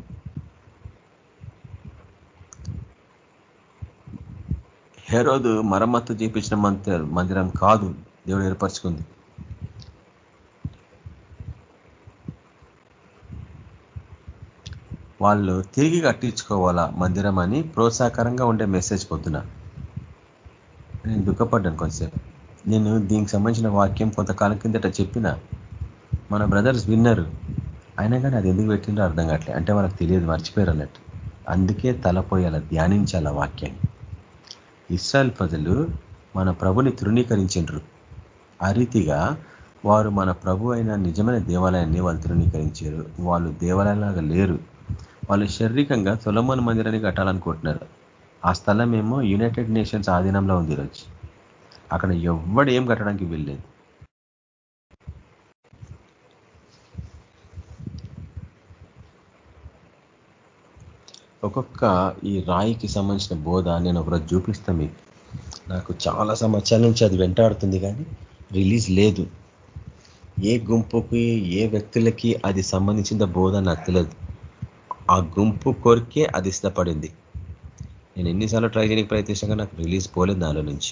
హెరోదు మరమ్మత్తు చేపించిన మందిరం కాదు. దేవుడు ఏర్పరచుకుంది. వాళ్ళు తిరిగి కట్టించుకోవాలా మందిరం అని ప్రోత్సాహకరంగా ఉండే మెసేజ్ పొద్దున. నేను దుఃఖపడ్డాను కొంచెం నేను దీనికి సంబంధించిన వాక్యం కొంతకాలం కిందట చెప్పిన. మన బ్రదర్స్ విన్నరు అయినా కానీ అది ఎందుకు పెట్టిందో అర్థం కావట్లేదు అంటే వాళ్ళకి తెలియదు మర్చిపోయారు అన్నట్టు. అందుకే తలపోయాల ధ్యానించాల వాక్యాన్ని. ఇస్రాయల్ ప్రజలు మన ప్రభుని తృణీకరించరు ఆ రీతిగా వారు మన ప్రభు అయిన నిజమైన దేవాలయాన్ని వాళ్ళు తృణీకరించారు. వాళ్ళు దేవాలయంలాగా లేరు. వాళ్ళు శారీరకంగా సొలమన్ మందిరాన్ని కట్టాలనుకుంటున్నారు. ఆ స్థలం ఏమో యునైటెడ్ నేషన్స్ ఆధీనంలో ఉంది ఈరోజు. అక్కడ ఎవ్వడు ఏం కట్టడానికి వెళ్ళలేదు ఒక్కొక్క ఈ రాయికి సంబంధించిన బోధ నేను ఒకరోజు చూపిస్తాను మీకు. నాకు చాలా సంవత్సరాల నుంచి అది వెంటాడుతుంది కానీ రిలీజ్ లేదు. ఏ గుంపుకి ఏ వ్యక్తులకి అది సంబంధించిన బోధ నాకు తెలియదు. ఆ గుంపు కొరికే అది ఇష్టపడింది నేను ఎన్నిసార్లు ట్రై చేయడానికి ప్రయత్నించాక నాకు రిలీజ్ పోలేదు దానిలో నుంచి.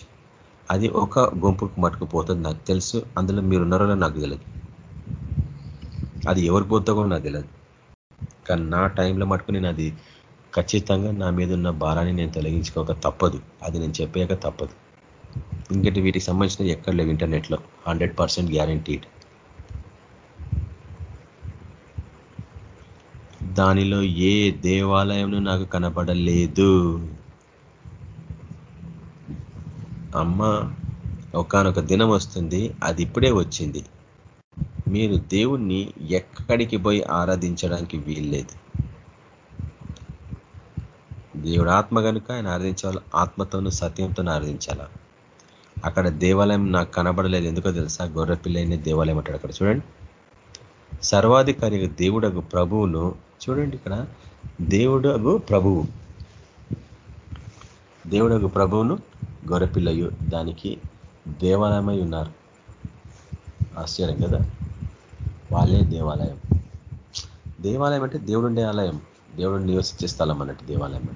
అది ఒక గుంపుకు మట్టుకుపోతుంది నాకు తెలుసు. అందులో మీరు ఉన్నారో నాకు తెలియదు అది ఎవరు పోతుందో నాకు తెలియదు కానీ నా టైంలో మటుకు నేను అది ఖచ్చితంగా నా మీద ఉన్న భారాన్ని నేను తొలగించుకోక తప్పదు. అది నేను చెప్పాక తప్పదు. ఇంకటి వీటికి సంబంధించిన ఎక్కడ లేవు ఇంటర్నెట్లో. Hundred percent guaranteed. దానిలో ఏ దేవాలయంను నాకు కనపడలేదు. అమ్మ ఒకనొక దినం వస్తుంది అది ఇప్పుడే వచ్చింది. మీరు దేవుణ్ణి ఎక్కడికి పోయి ఆరాధించడానికి వీల్లేదు. దేవుడు ఆత్మ కనుక ఆయన ఆరాధించాలి ఆత్మతోనూ సత్యంతో ఆరాధించాల? అక్కడ దేవాలయం నాకు కనబడలేదు. ఎందుకో తెలుసా? గొర్రెపిల్లైన దేవాలయం అంటాడు అక్కడ. చూడండి. సర్వాధికారి దేవుడకు ప్రభువును చూడండి ఇక్కడ. దేవుడగు ప్రభువు. దేవుడగు ప్రభువును గొర్రెపిల్లయు దానికి దేవాలయమై ఉన్నారు. ఆశ్చర్యం కదా? వాళ్ళే దేవాలయం. దేవాలయం అంటే దేవుడుండే ఆలయం. దేవుడు నివసించే స్థలం అన్నట్టు దేవాలయం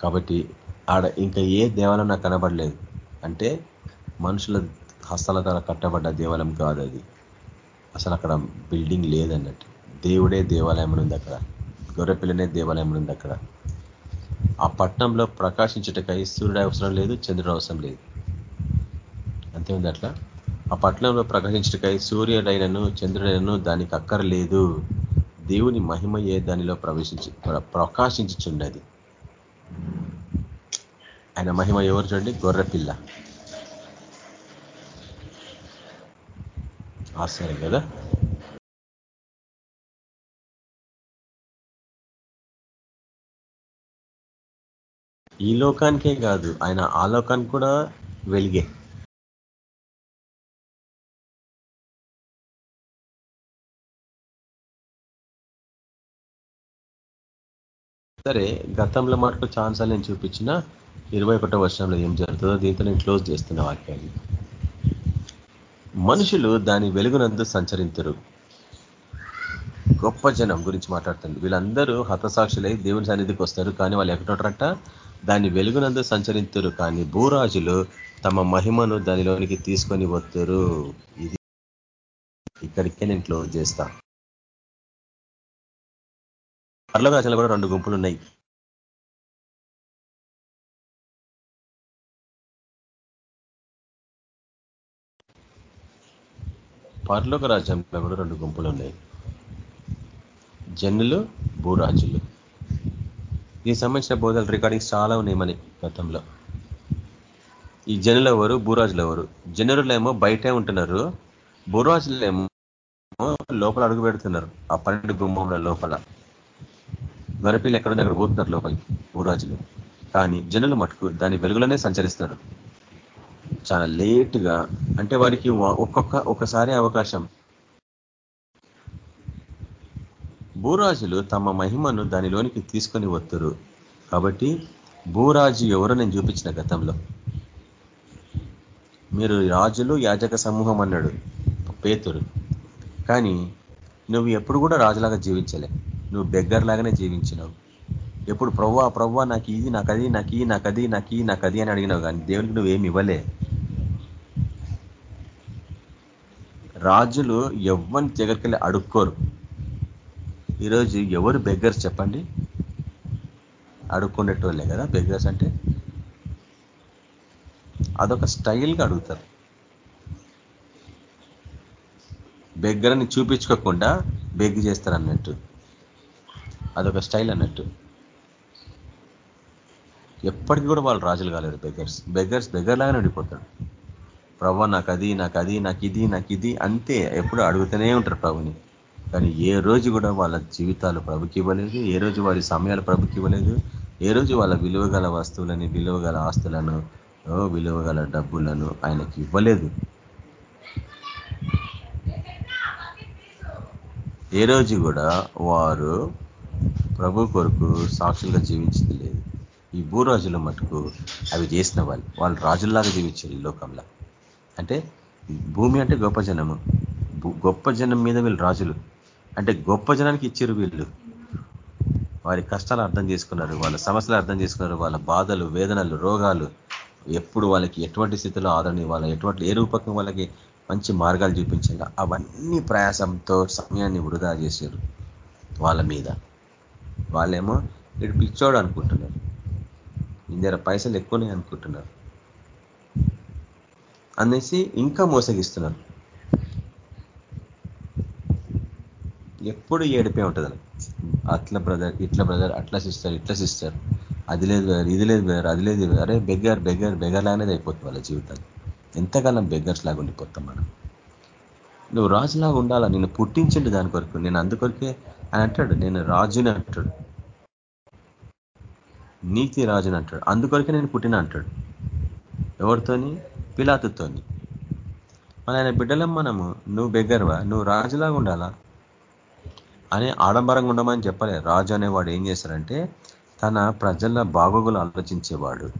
కాబట్టి ఆడ ఇంకా ఏ దేవాలయం నాకు కనబడలేదు. అంటే మనుషుల హస్తాల ద్వారా కట్టబడ్డ దేవాలయం కాదు అది. అసలు అక్కడ బిల్డింగ్ లేదన్నట్టు. దేవుడే దేవాలయం ఉంది అక్కడ. గొర్రెపిల్లనే దేవాలయం ఉంది అక్కడ. ఆ పట్టణంలో ప్రకాశించుటకై సూర్యుడు అవసరం లేదు చంద్రుడు అవసరం లేదు. అంతే ఉంది అట్లా? ఆ పట్టణంలో ప్రకాశించుటకై సూర్యుడైనను చంద్రుడైనను దానికి అక్కర్లేదు. దేవుని మహిమయే దానిలో ప్రవేశించి ప్రకాశించుచున్నది. ఆయన మహిమ ఎవరు చూడండి? గొర్రెపిల్ల. ఆశ్చర్యం కదా? ఈ లోకానికే కాదు ఆయన ఆ లోకానికి కూడా వెలిగే. సరే గతంలో మటుకు ఛాన్సాలు నేను చూపించిన ఇరవై ఒకటో వర్షంలో ఏం జరుగుతుందో దీంతో నేను క్లోజ్ చేస్తున్న వాక్యాన్ని మనుషులు దాని వెలుగునందు సంచరించరు గొప్ప జనం గురించి మాట్లాడుతుంది వీళ్ళందరూ హతసాక్షులై దేవుని సన్నిధికి వస్తారు కానీ వాళ్ళు ఎక్కడోటరట దాని వెలుగునందు సంచరించరు కానీ భూరాజులు తమ మహిమను దానిలోనికి తీసుకొని వస్తారు ఇది ఇక్కడికే నేను క్లోజ్ చేస్తా. పర్లరాజులు కూడా రెండు గుంపులు ఉన్నాయి పర్లోక రాజ్యంలో కూడా రెండు గుంపులు ఉన్నాయి జనులు భూరాజులు. దీనికి సంబంధించిన బోధలు రికార్డింగ్స్ చాలా ఉన్నాయి మన గతంలో. ఈ జనులు ఎవరు? భూరాజులు ఎవరు? జనులేమో బయటే ఉంటున్నారు. భూరాజులేమో లోపల అడుగు పెడుతున్నారు. ఆ పన్నెండు గుమ్మంలో లోపల. గొరపిల్లు ఎక్కడుంది అక్కడ పోతున్నారు లోపలికి భూరాజులు కానీ జనులు మటుకు దాని వెలుగులోనే సంచరిస్తారు చాలా లేటుగా అంటే వారికి ఒక్కొక్క ఒకసారి అవకాశం. భూరాజులు తమ మహిమను దానిలోనికి తీసుకొని వస్తారు కాబట్టి భూరాజు ఎవరో నేను చూపించిన గతంలో. మీరు రాజులు యాజక సమూహం అన్నాడు పేతురు కానీ నువ్వు ఎప్పుడు కూడా రాజులాగా జీవించలే. నువ్వు బెగ్గర్ లాగానే జీవించినావు. ఎప్పుడు ప్రవ్వా ప్రవ్వా నాకు ఇది నాకు అది నాకు ఈ నాకు అది నాకు ఈ నాకు అది అని అడిగినావు కానీ దేవునికి నువ్వేమి ఇవ్వలే. రాజులు ఎవ్వని దగ్గరికి అడుక్కోరు. ఈరోజు ఎవరు బెగ్గర్స్ చెప్పండి? అడుక్కునేటోళ్ళే కదా బెగ్గర్స్ అంటే? అదొక స్టైల్గా అడుగుతారు. బెగ్గరని చూపించుకోకుండా బెగ్ చేస్తారు అన్నట్టు అదొక స్టైల్ అన్నట్టు. ఎప్పటికీ కూడా వాళ్ళు రాజులు కాలేరు బెగ్గర్స్. బెగ్గర్స్ బెగ్గర్లాగానే ఉండిపోతాడు ప్రభు నాకు అది నాకు అది నాకు ఇది నాకు ఇది అంతే. ఎప్పుడు అడుగుతూనే ఉంటారు ప్రభుని కానీ ఏ రోజు కూడా వాళ్ళ జీవితాలు ప్రభుకి ఇవ్వలేదు ఏ రోజు వారి సమయాలు ప్రభుకి ఇవ్వలేదు ఏ రోజు వాళ్ళ విలువగల వస్తువులని విలువగల ఆస్తులను విలువగల డబ్బులను ఆయనకి ఇవ్వలేదు. ఏ రోజు కూడా వారు ప్రభు కొరకు సాక్షులుగా జీవించింది లేదు. ఈ భూరాజుల మటుకు అవి చేసిన వాళ్ళు వాళ్ళు రాజుల్లాగా జీవించారు ఈ లోకంలో. అంటే భూమి అంటే గొప్ప జనము. గొప్ప జనం మీద వీళ్ళు రాజులు. అంటే గొప్ప జనానికి ఇచ్చారు వీళ్ళు. వారి కష్టాలు అర్థం చేసుకున్నారు వాళ్ళ సమస్యలు అర్థం చేసుకున్నారు వాళ్ళ బాధలు వేదనలు రోగాలు. ఎప్పుడు వాళ్ళకి ఎటువంటి స్థితిలో ఆదరణ వాళ్ళ ఎటువంటి ఏ రూపకం వాళ్ళకి మంచి మార్గాలు చూపించాలి అవన్నీ ప్రయాసంతో సమయాన్ని వృధా చేశారు వాళ్ళ మీద. వాళ్ళేమో ఇటు పిచ్చోడు అనుకుంటున్నారు. ఇందర పైసలు ఎక్కువనే అనుకుంటున్నారు. అనేసి ఇంకా మోసగిస్తున్నారు. ఎప్పుడు ఏడిపే ఉంటుంది. అట్లా బ్రదర్ ఇట్లా బ్రదర్ అట్లా సిస్టర్ ఇట్లా సిస్టర్ అది లేదు బ్రదర్ ఇది లేదు బ్రదర్ అది లేదు అరే బెగ్గర్ బెగ్గర్ బెగ్గర్ లాగానే అయిపోతుంది వాళ్ళ జీవితాలు. ఎంతకాలం బెగ్గర్స్ లాగా ఉండిపోతాం మనం? నువ్వు రాజులాగా ఉండాలా? నేను పుట్టించండి దాని కొరకు. నేను అందుకొరకే అని అంటాడు. నేను రాజుని అంటాడు. నీతి రాజుని అంటాడు. అందుకొరకే నేను పుట్టిన అంటాడు. ఎవరితోని? పిలాతుతోని. మన ఆయన బిడ్డలం మనము. నువ్వు బెగ్గర్వా నువ్వు రాజులాగా ఉండాలా? అని ఆడంబరంగా ఉండమని చెప్పలే. రాజు అనేవాడు ఏం చేస్తారంటే తన ప్రజల బాగోగులు ఆలోచించేవాడు.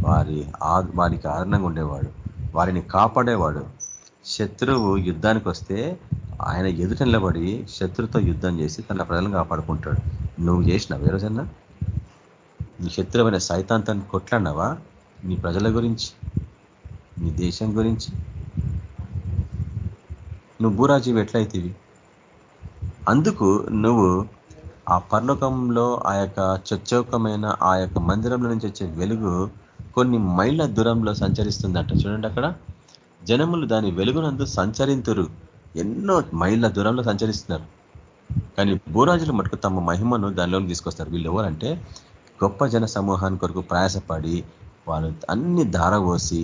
వారి వారికి ఆదరణంగా ఉండేవాడు. వారిని కాపాడేవాడు. శత్రువు యుద్ధానికి వస్తే ఆయన ఎదుట నిలబడి శత్రుతో యుద్ధం చేసి తన ప్రజలను కాపాడుకుంటాడు. నువ్వు చేసినావు ఏ రోజన్నా? నీ శత్రువైన సైతాంతాన్ని కొట్లాడినావా? నీ ప్రజల గురించి? నీ దేశం గురించి? నువ్వు భూరాజీవి ఎట్లయితేవి? అందుకు నువ్వు ఆ పర్లోకంలో ఆ యొక్క చొచ్చౌకమైన ఆ యొక్క మందిరంలో నుంచి వచ్చే వెలుగు కొన్ని మైళ్ళ దూరంలో సంచరిస్తుందంట. చూడండి అక్కడ. జనములు దాని వెలుగునందు సంచరింతురు. ఎన్నో మైళ్ళ దూరంలో సంచరిస్తున్నారు. కానీ భూరాజులు మటుకు తమ మహిమను దానిలోకి తీసుకొస్తారు. వీళ్ళు ఎవరంటే గొప్ప జన సమూహాన్ని కొరకు ప్రయాసపడి వాళ్ళు అన్ని ధారవోసి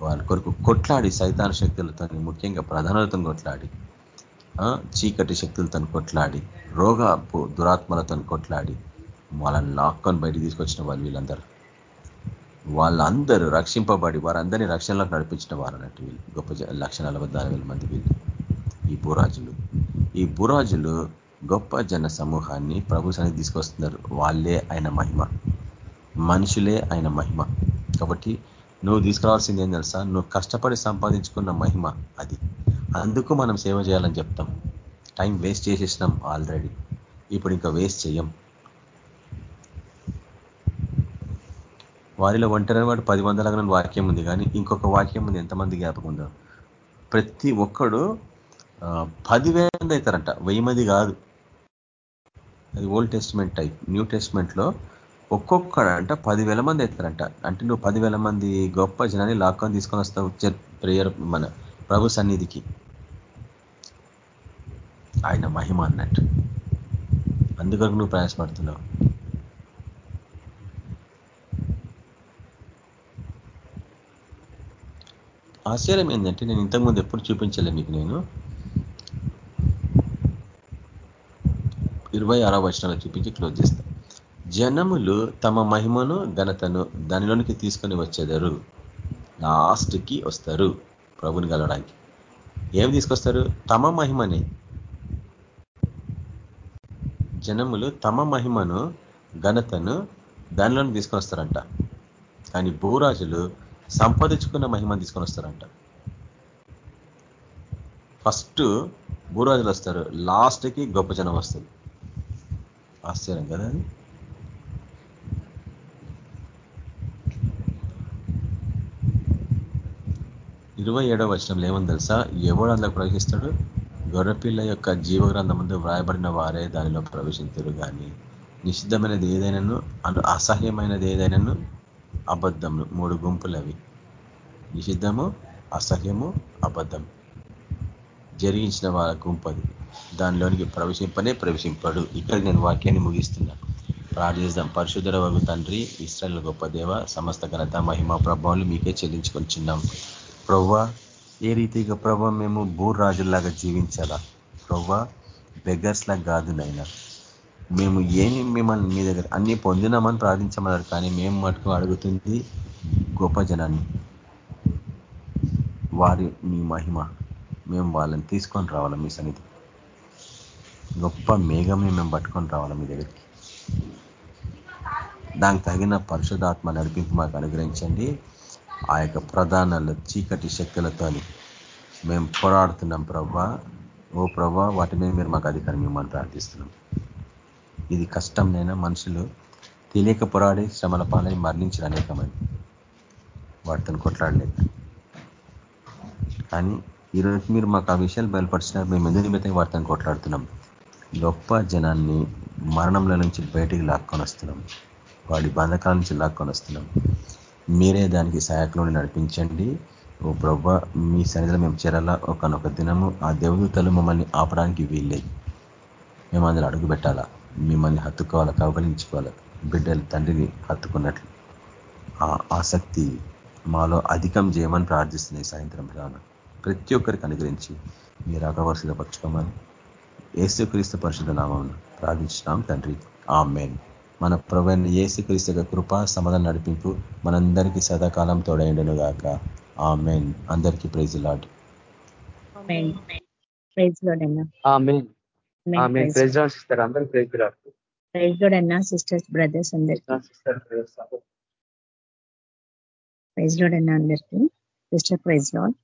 వాళ్ళ కొరకు కొట్లాడి సైతాన శక్తులతో ముఖ్యంగా ప్రధానలతో కొట్లాడి చీకటి శక్తులతో కొట్లాడి రోగ దురాత్మలతో కొట్లాడి వాళ్ళని లాక్కొని బయటికి తీసుకొచ్చిన వాళ్ళు వీళ్ళందరూ. వాళ్ళందరూ రక్షింపబడి వారందరినీ రక్షణలోకి నడిపించిన వారు అన్నట్టు వీళ్ళు. గొప్ప లక్ష మంది వీళ్ళు. ఈ భూరాజులు. ఈ భూరాజులు గొప్ప జన సమూహాన్ని ప్రభు సన్నిధి తీసుకొస్తున్నారు. వాళ్ళే ఆయన మహిమ. మనుషులే ఆయన మహిమ. కాబట్టి నువ్వు తీసుకురావాల్సింది ఏం తెలుసా? నువ్వు కష్టపడి సంపాదించుకున్న మహిమ అది. అందుకు మనం సేవ చేయాలని చెప్తాం. టైం వేస్ట్ చేసేసినాం ఆల్రెడీ ఇప్పుడు ఇంకా వేస్ట్ చేయం. వారిలో ఒంటరి వాడు పది వందల వాక్యం ఉంది. కానీ ఇంకొక వాక్యం ఉంది ఎంతమంది జ్ఞాపకం ఉందో. ప్రతి ఒక్కడు పదివేల అవుతారంట. వెయ్యి మంది కాదు. అది ఓల్డ్ టెస్ట్మెంట్ టైప్ న్యూ టెస్ట్మెంట్లో ఒక్కొక్కడు అంట పదివేల మంది అవుతారంట. అంటే నువ్వు పదివేల మంది గొప్ప జనాన్ని లాక్కొని తీసుకొని వస్తావు ప్రేయర్ మన ప్రభు సన్నిధికి. ఆయన మహిమ అన్నట్టు. అందుకొరకు నువ్వు ప్రయాసపడుతున్నావు. ఆశ్చర్యం ఏంటంటే నేను ఇంతకుముందు ఎప్పుడు చూపించలే నీకు నేను. ఇరవై ఆరో వచనాలు చూపించి క్లోజ్ చేస్తాను జనములు తమ మహిమను ఘనతను దానిలోనికి తీసుకొని వచ్చేదారు. లాస్ట్కి వస్తారు. ప్రభుని కలవడానికి. ఏమి తీసుకొస్తారు? తమ మహిమని. జనములు తమ మహిమను ఘనతను దానిలోని తీసుకొని వస్తారంట కానీ భూరాజులు సంపాదించుకున్న మహిమను తీసుకొని వస్తారంట ఫస్ట్ భూరాజులు వస్తారు. లాస్ట్కి గొప్ప జనం వస్తుంది ఆశ్చర్యం కదా అది? ఇరవై ఏడవ వచనంలో ఏమని తెలుసా? ఎవడు అందులో ప్రవేశిస్తాడు గొర్రెపిల్ల యొక్క జీవగ్రంథం ముందు వ్రాయబడిన వారే దానిలో ప్రవేశించరు కానీ నిషిద్ధమైనది ఏదైనాను అను అసహ్యమైనది ఏదైనాను అబద్ధము. మూడు గుంపులు అవి నిషిద్ధము అసహ్యము అబద్ధం. జరిగించిన వాళ్ళ గుంపది దానిలోనికి ప్రవేశింపనే ప్రవేశింపడు. ఇక్కడ నేను వాక్యాన్ని ముగిస్తున్నాను ప్రార్థిస్తాం పరిశుద్ధర వగు తండ్రి ఇస్రాయల్ గొప్ప దేవ సమస్త ఘనత మహిమ ప్రభావాలు మీకే చెల్లించుకొని చిన్నాం ప్రవ్వా ఏ రీతిగా ప్రభా మేము భూరాజుల్లాగా జీవించాలా? ప్రభా బెగ్గర్స్ లాగా కాదు నైనా మేము ఏమి మిమ్మల్ని మీ దగ్గర అన్ని పొందినామని ప్రార్థించమన్నారు కానీ మేము మటుకు అడుగుతుంది గొప్ప జనాన్ని. వారి మీ మహిమ. మేము వాళ్ళని తీసుకొని రావాలా మీ సన్నిధి గొప్ప మేఘమే మేము పట్టుకొని రావాలా మీ దగ్గరికి? దానికి తగిన పరిశుధాత్మ నడిపింపు మాకు అనుగ్రహించండి. ఆ యొక్క ప్రధానాల చీకటి శక్తులతో మేము పోరాడుతున్నాం ప్రభా. ఓ ప్రభా వాటి మీద మీరు మాకు అధికారం ఇవ్వమని ప్రార్థిస్తున్నాం. ఇది కష్టంనైనా మనుషులు తెలియక పోరాడి శ్రమల పాలని మరణించిన అనేకమంది. వాటితో కొట్లాడలేదు. కానీ ఈరోజు మీరు మాకు ఆ విషయాలు బయలుపరిచినారు మేము ఎందుకు నిమిత్తం వాటితో కొట్లాడుతున్నాం? గొప్ప జనాన్ని మరణంలో నుంచి బయటికి లాక్కొని వస్తున్నాం. వాడి బంధకాల నుంచి లాక్కొని వస్తున్నాం. మీరే దానికి సహాయకులను నడిపించండి. ఓ ప్రభ మీ సన్నిధిలో మేము చేరాలా? ఒకనొక దినము ఆ దేవదూతలు మమ్మల్ని ఆపడానికి వీల్లేదు. మేము అందులో అడుగు పెట్టాలా? మిమ్మల్ని హత్తుకోవాలా? కవలించుకోవాలా బిడ్డలు తండ్రిని హత్తుకున్నట్లు. ఆ ఆసక్తి మాలో అధికం చేయమని ప్రార్థిస్తున్నాయి సాయంత్రం రాన. ప్రతి ఒక్కరికి అనుగ్రహించి మీరు అకవర్షిత పరచుకోమని ఏసుక్రీస్తు పరిషత్ నామం ప్రార్థించినాం తండ్రి. ఆ మెయిన్ మన ప్రవైన ఏసుక్రీస్తు కృప సమాధానం నడిపింపు మనందరికీ సదాకాలం తోడైండను గాక. ఆ మెయిన్ అందరికీ ప్రైజ్ లాడ్ ప్రైజ్ లోడ్ అన్నా. Praise Lord. అన్నా సిస్టర్స్ బ్రదర్స్ అందరికీ. ప్రైజ్ లోడ్ అన్నా అందరికీ. Sister praise Lord.